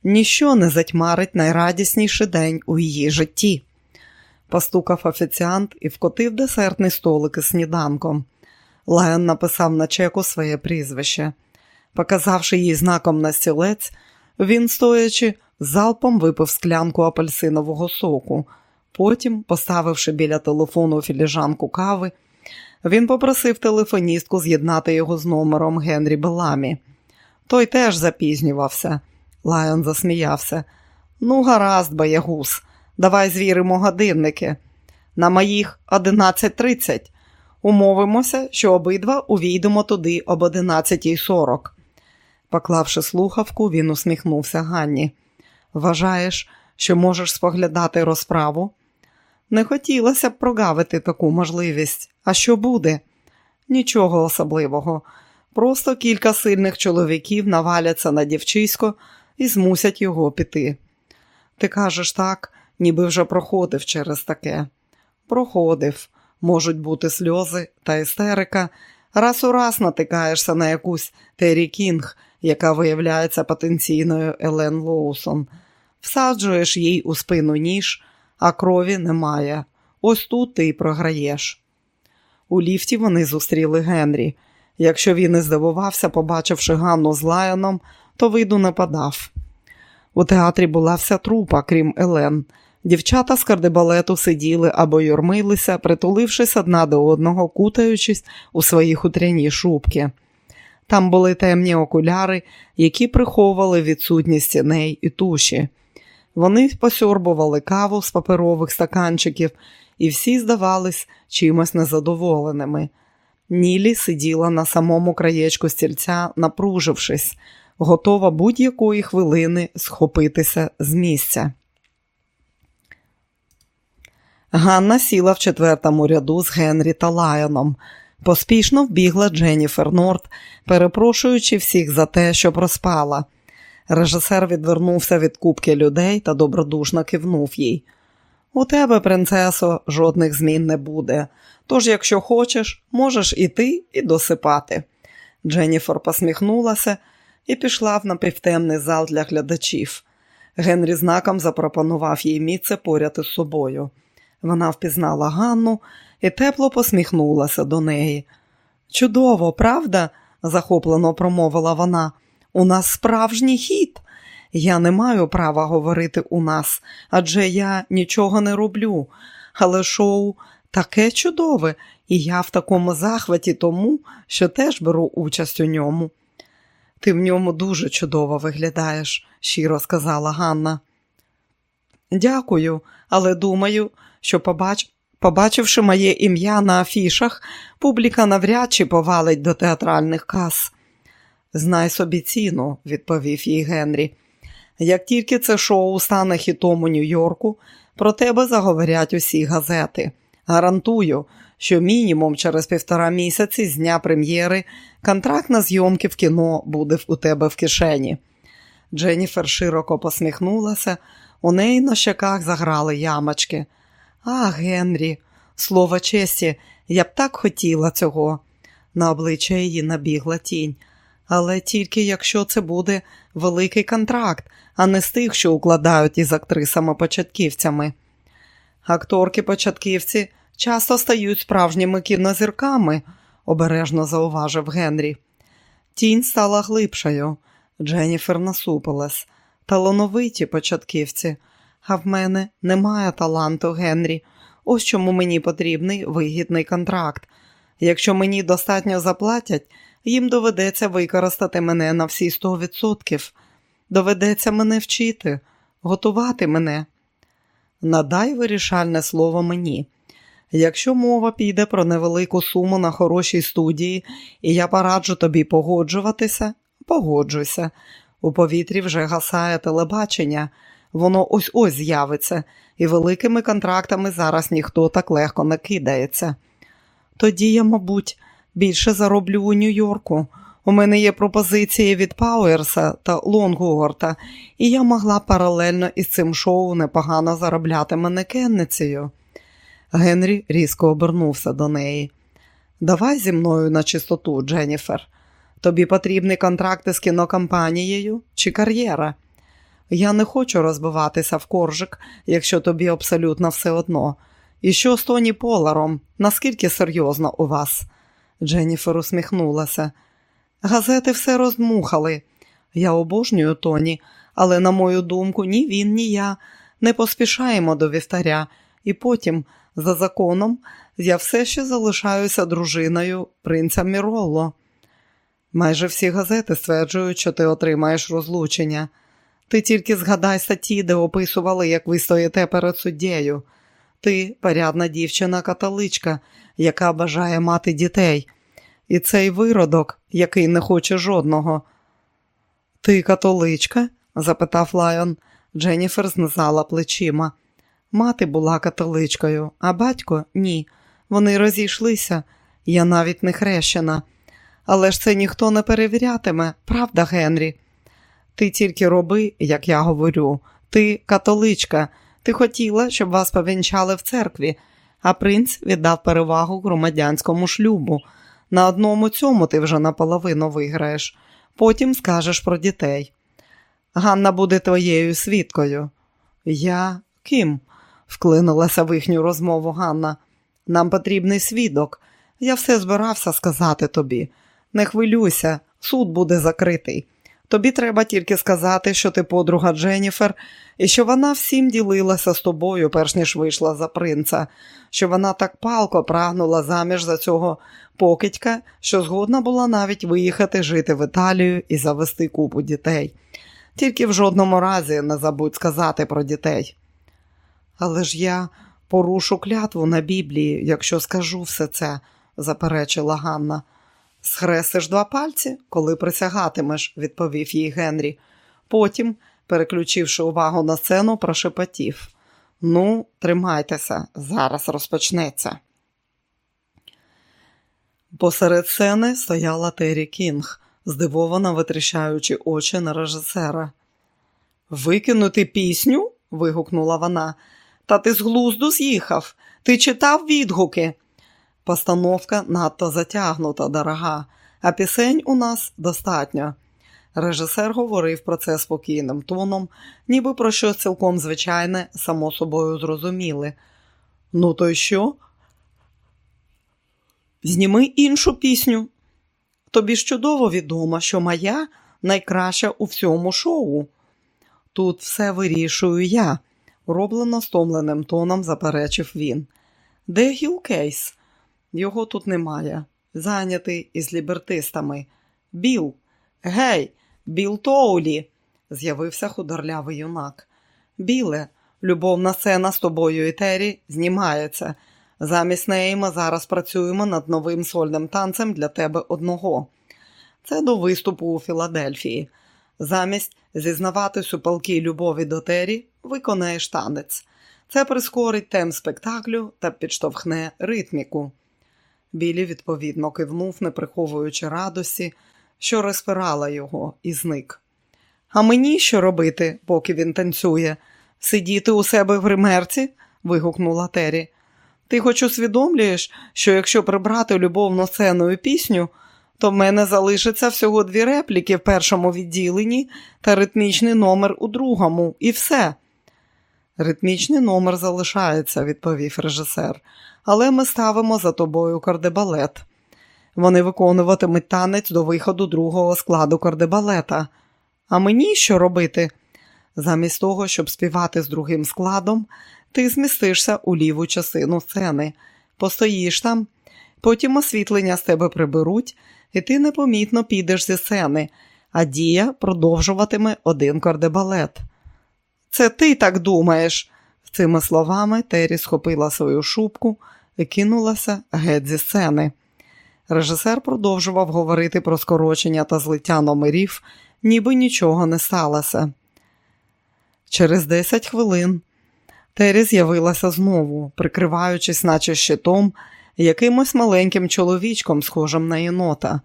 Ніщо не затьмарить найрадісніший день у її житті. Постукав офіціант і вкотив десертний столик із сніданком. Лайон написав на чеку своє прізвище. Показавши їй знаком на стілець, він, стоячи, залпом випив склянку апельсинового соку. Потім, поставивши біля телефону філіжанку кави, він попросив телефоністку з'єднати його з номером Генрі Беламі. Той теж запізнювався. Лайон засміявся. Ну, гаразд, боягуз, давай звіримо годинники. На моїх 11.30. Умовимося, що обидва увійдемо туди об 11.40. Поклавши слухавку, він усміхнувся Ганні. Вважаєш, що можеш споглядати розправу? Не хотілося б прогавити таку можливість. А що буде? Нічого особливого. Просто кілька сильних чоловіків наваляться на дівчисько і змусять його піти. Ти кажеш так, ніби вже проходив через таке. Проходив, можуть бути сльози та істерика. Раз у раз натикаєшся на якусь Террі Кінг, яка виявляється потенційною Елен Лоусон. Всаджуєш їй у спину ніж, а крові немає. Ось тут ти й програєш. У ліфті вони зустріли Генрі. Якщо він і здивувався, побачивши Ганну з Лайоном, то виду не подав. У театрі була вся трупа, крім Елен. Дівчата з кардебалету сиділи або юрмилися, притулившись одна до одного, кутаючись у свої хутряні шубки. Там були темні окуляри, які приховували відсутність ціней і туші. Вони посьорбували каву з паперових стаканчиків, і всі здавались чимось незадоволеними. Нілі сиділа на самому краєчку стільця, напружившись, готова будь-якої хвилини схопитися з місця. Ганна сіла в четвертому ряду з Генрі та Лайоном. Поспішно вбігла Дженніфер Норт, перепрошуючи всіх за те, що проспала. Режисер відвернувся від кубки людей та добродушно кивнув їй. У тебе, принцесо, жодних змін не буде. Тож, якщо хочеш, можеш іти і досипати. Дженніфер посміхнулася і пішла в напівтемний зал для глядачів. Генрі знаком запропонував їй місце поряд із собою. Вона впізнала Ганну і тепло посміхнулася до неї. Чудово, правда? захоплено промовила вона. У нас справжній хід. Я не маю права говорити у нас, адже я нічого не роблю. Але шоу таке чудове, і я в такому захваті тому, що теж беру участь у ньому. Ти в ньому дуже чудово виглядаєш, щиро сказала Ганна. Дякую, але думаю, що, побач... побачивши моє ім'я на афішах, публіка навряд чи повалить до театральних кас. Знай собі ціну, відповів їй Генрі. Як тільки це шоу стане хітом у Нью-Йорку, про тебе заговорять усі газети. Гарантую, що мінімум через півтора місяці з дня прем'єри контракт на зйомки в кіно буде у тебе в кишені. Дженніфер широко посміхнулася, у неї на щеках заграли ямочки. А, Генрі, слово честі, я б так хотіла цього. На обличчя її набігла тінь. Але тільки якщо це буде великий контракт, а не з тих, що укладають із актрисами-початківцями. Акторки-початківці часто стають справжніми кінозірками, обережно зауважив Генрі. Тінь стала глибшою. Дженніфер насупилась. Талановиті початківці, а в мене немає таланту, Генрі. Ось чому мені потрібний вигідний контракт. Якщо мені достатньо заплатять, їм доведеться використати мене на всі 100%. Доведеться мене вчити, готувати мене. Надай вирішальне слово мені. Якщо мова піде про невелику суму на хорошій студії, і я пораджу тобі погоджуватися, погоджуйся. У повітрі вже гасає телебачення, воно ось ось з'явиться, і великими контрактами зараз ніхто так легко не кидається. Тоді я, мабуть, більше зароблю у Нью-Йорку. У мене є пропозиції від Пауерса та Лонгуорта, і я могла паралельно із цим шоу непогано заробляти манекенницею. Генрі різко обернувся до неї. Давай зі мною на чистоту, Дженніфер. Тобі потрібні контракти з кінокомпанією чи кар'єра? Я не хочу розбиватися в коржик, якщо тобі абсолютно все одно. І що з Тоні Поларом? Наскільки серйозно у вас? Дженніфер усміхнулася. Газети все роздмухали. Я обожнюю Тоні, але, на мою думку, ні він, ні я не поспішаємо до вівтаря, і потім, за законом, я все ще залишаюся дружиною принца Міролло. Майже всі газети стверджують, що ти отримаєш розлучення. Ти тільки згадай статті, де описували, як ви стоїте перед суддєю. Ти порядна дівчина-католичка, яка бажає мати дітей, і цей виродок, який не хоче жодного. Ти католичка? запитав Лайон. Дженніфер знизала плечима. Мати була католичкою, а батько ні. Вони розійшлися, я навіть не хрещена. Але ж це ніхто не перевірятиме, правда, Генрі? Ти тільки роби, як я говорю. Ти католичка, ти хотіла, щоб вас повінчали в церкві, а принц віддав перевагу громадянському шлюбу. На одному цьому ти вже наполовину виграєш, потім скажеш про дітей. Ганна буде твоєю свідкою. Я ким? Вклинулася в їхню розмову Ганна. Нам потрібний свідок. Я все збирався сказати тобі. Не хвилюйся, суд буде закритий. Тобі треба тільки сказати, що ти подруга Дженніфер, і що вона всім ділилася з тобою, перш ніж вийшла за принца, що вона так палко прагнула заміж за цього покидька, що згодна була навіть виїхати жити в Італію і завести купу дітей. Тільки в жодному разі не забудь сказати про дітей. Але ж я порушу клятву на Біблії, якщо скажу все це, заперечила Ганна. Схрестиш два пальці, коли присягатимеш, відповів їй Генрі. Потім, переключивши увагу на сцену, прошепотів. Ну, тримайтеся, зараз розпочнеться. Посеред сцени стояла Террі Кінг, здивовано витріщаючи очі на режисера. Викинути пісню? вигукнула вона. Та ти з глузду з'їхав. Ти читав відгуки. Постановка надто затягнута, дорога, а пісень у нас достатньо. Режисер говорив про це спокійним тоном, ніби про щось цілком звичайне, само собою зрозуміли. Ну, то й що? Зніми іншу пісню. Тобі ж чудово відомо, що моя найкраща у всьому шоу. Тут все вирішую я, роблено стомленим тоном заперечив він. Де Гіл Кейс? Його тут немає. Зайнятий із лібертистами. Біл, гей, Біл Тоулі, з'явився худорлявий юнак. Біле, любовна сцена з тобою і Террі знімається. Замість неї ми зараз працюємо над новим сольним танцем для тебе одного. Це до виступу у Філадельфії. Замість зізнаватись у палкій любові до Террі, виконаєш танець. Це прискорить темп спектаклю та підштовхне ритміку. Білі, відповідно, кивнув, не приховуючи радості, що розпирала його, і зник. А мені що робити, поки він танцює? Сидіти у себе в гримерці? вигукнула Террі. Ти хоч усвідомлюєш, що якщо прибрати любовну сцену і пісню, то в мене залишиться всього дві репліки в першому відділенні та ритмічний номер у другому, і все. Ритмічний номер залишається, відповів режисер, але ми ставимо за тобою кардебалет. Вони виконуватимуть танець до виходу другого складу кардебалета. А мені що робити? Замість того, щоб співати з другим складом, ти змістишся у ліву частину сцени, постоїш там, потім освітлення з тебе приберуть, і ти непомітно підеш зі сцени, а дія продовжуватиме один кардебалет. Це ти так думаєш? Цими словами Террі схопила свою шубку і кинулася геть зі сцени. Режисер продовжував говорити про скорочення та злиття номерів, ніби нічого не сталося. Через 10 хвилин Террі з'явилася знову, прикриваючись, наче щитом, якимось маленьким чоловічком, схожим на єнота.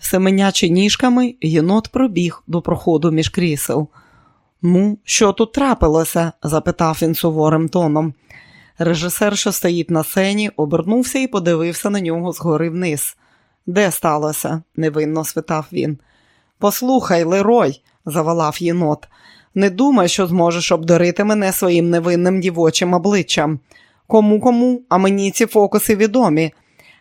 Семенячи ніжками, єнот пробіг до проходу між крісел. Ну, що тут трапилося? запитав він суворим тоном. Режисер, що стоїть на сцені, обернувся і подивився на нього згори вниз. Де сталося? невинно спитав він. Послухай, Лерой, заволав єнот, не думай, що зможеш обдурити мене своїм невинним дівочим обличчям. Кому кому, а мені ці фокуси відомі.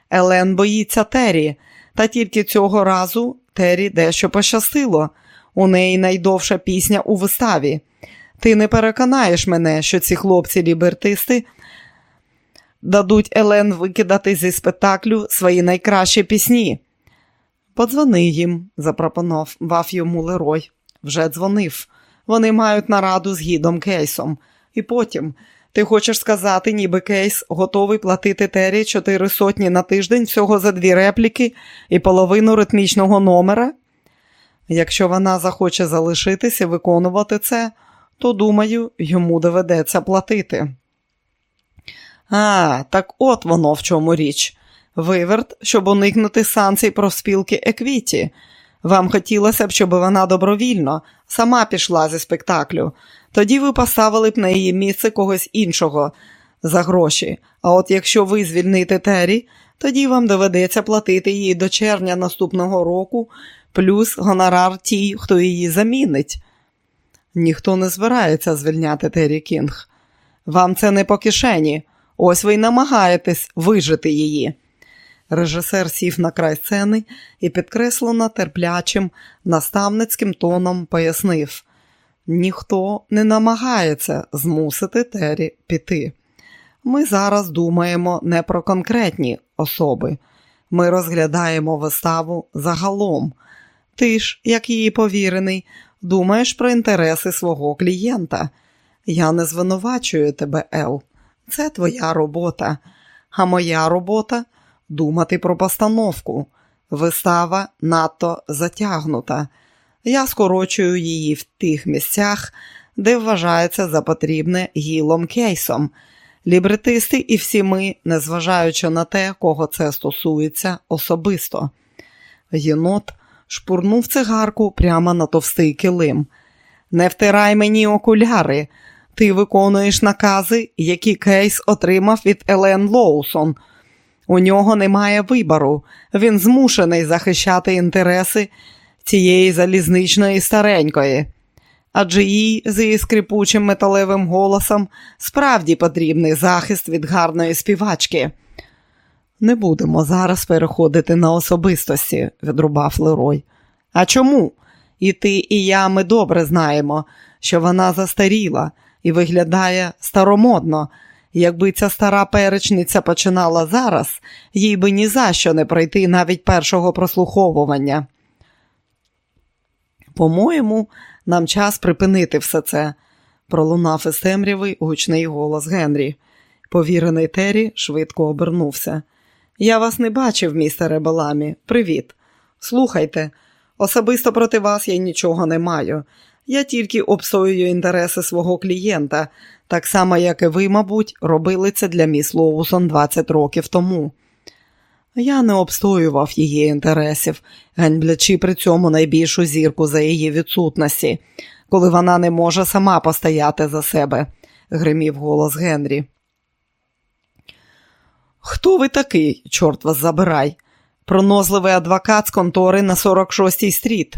Елен боїться Террі, та тільки цього разу Террі дещо пощастило. У неї найдовша пісня у виставі. Ти не переконаєш мене, що ці хлопці-лібертисти дадуть Елен викидати зі спектаклю свої найкращі пісні. Подзвони їм, запропонував йому Лерой. Вже дзвонив. Вони мають нараду з гідом Кейсом. І потім ти хочеш сказати, ніби Кейс готовий платити Террі чотири сотні на тиждень всього за дві репліки і половину ритмічного номера? Якщо вона захоче залишитися виконувати це, то, думаю, йому доведеться платити. А, так от воно в чому річ. Виверт, щоб уникнути санкцій профспілки Еквіті. Вам хотілося б, щоб вона добровільно сама пішла зі спектаклю. Тоді ви поставили б на її місце когось іншого за гроші. А от якщо ви звільните Террі, тоді вам доведеться платити їй до червня наступного року, плюс гонорар тій, хто її замінить. Ніхто не збирається звільняти Террі Кінг. Вам це не по кишені. Ось ви й намагаєтесь вижити її. Режисер сів на край сцени і підкреслено терплячим наставницьким тоном пояснив: ніхто не намагається змусити Тері піти. Ми зараз думаємо не про конкретні особи. Ми розглядаємо виставу загалом. Ти ж, як її повірений, думаєш про інтереси свого клієнта. Я не звинувачую тебе, Ел. Це твоя робота. А моя робота думати про постановку. Вистава надто затягнута. Я скорочую її в тих місцях, де вважається за потрібне гілом кейсом. Лібретисти і всі ми, незважаючи на те, кого це стосується, особисто. Єнот шпурнув цигарку прямо на товстий килим. Не втирай мені окуляри. Ти виконуєш накази, які Кейс отримав від Елен Лоусон. У нього немає вибору. Він змушений захищати інтереси цієї залізничної старенької. Адже їй з її скрипучим металевим голосом справді потрібний захист від гарної співачки. Не будемо зараз переходити на особистості, відрубав Лерой. А чому? І ти, і я ми добре знаємо, що вона застаріла і виглядає старомодно. Якби ця стара перечниця починала зараз, їй би ні за що не пройти навіть першого прослуховування. По-моєму, нам час припинити все це, пролунав із темряви гучний голос Генрі. Повірений Террі швидко обернувся. Я вас не бачив, містере Беламі. Привіт. Слухайте, особисто проти вас я нічого не маю. Я тільки обстоюю інтереси свого клієнта, так само, як і ви, мабуть, робили це для міс Лоусон 20 років тому. Я не обстоював її інтересів, ганьблячи при цьому найбільшу зірку за її відсутності, коли вона не може сама постояти за себе, гримів голос Генрі. Хто ви такий, чорт вас забирай? Пронозливий адвокат з контори на 46-й стріт.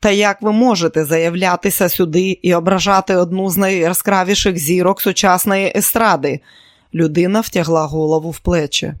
Та як ви можете заявлятися сюди і ображати одну з найяскравіших зірок сучасної естради? Людина втягла голову в плечі.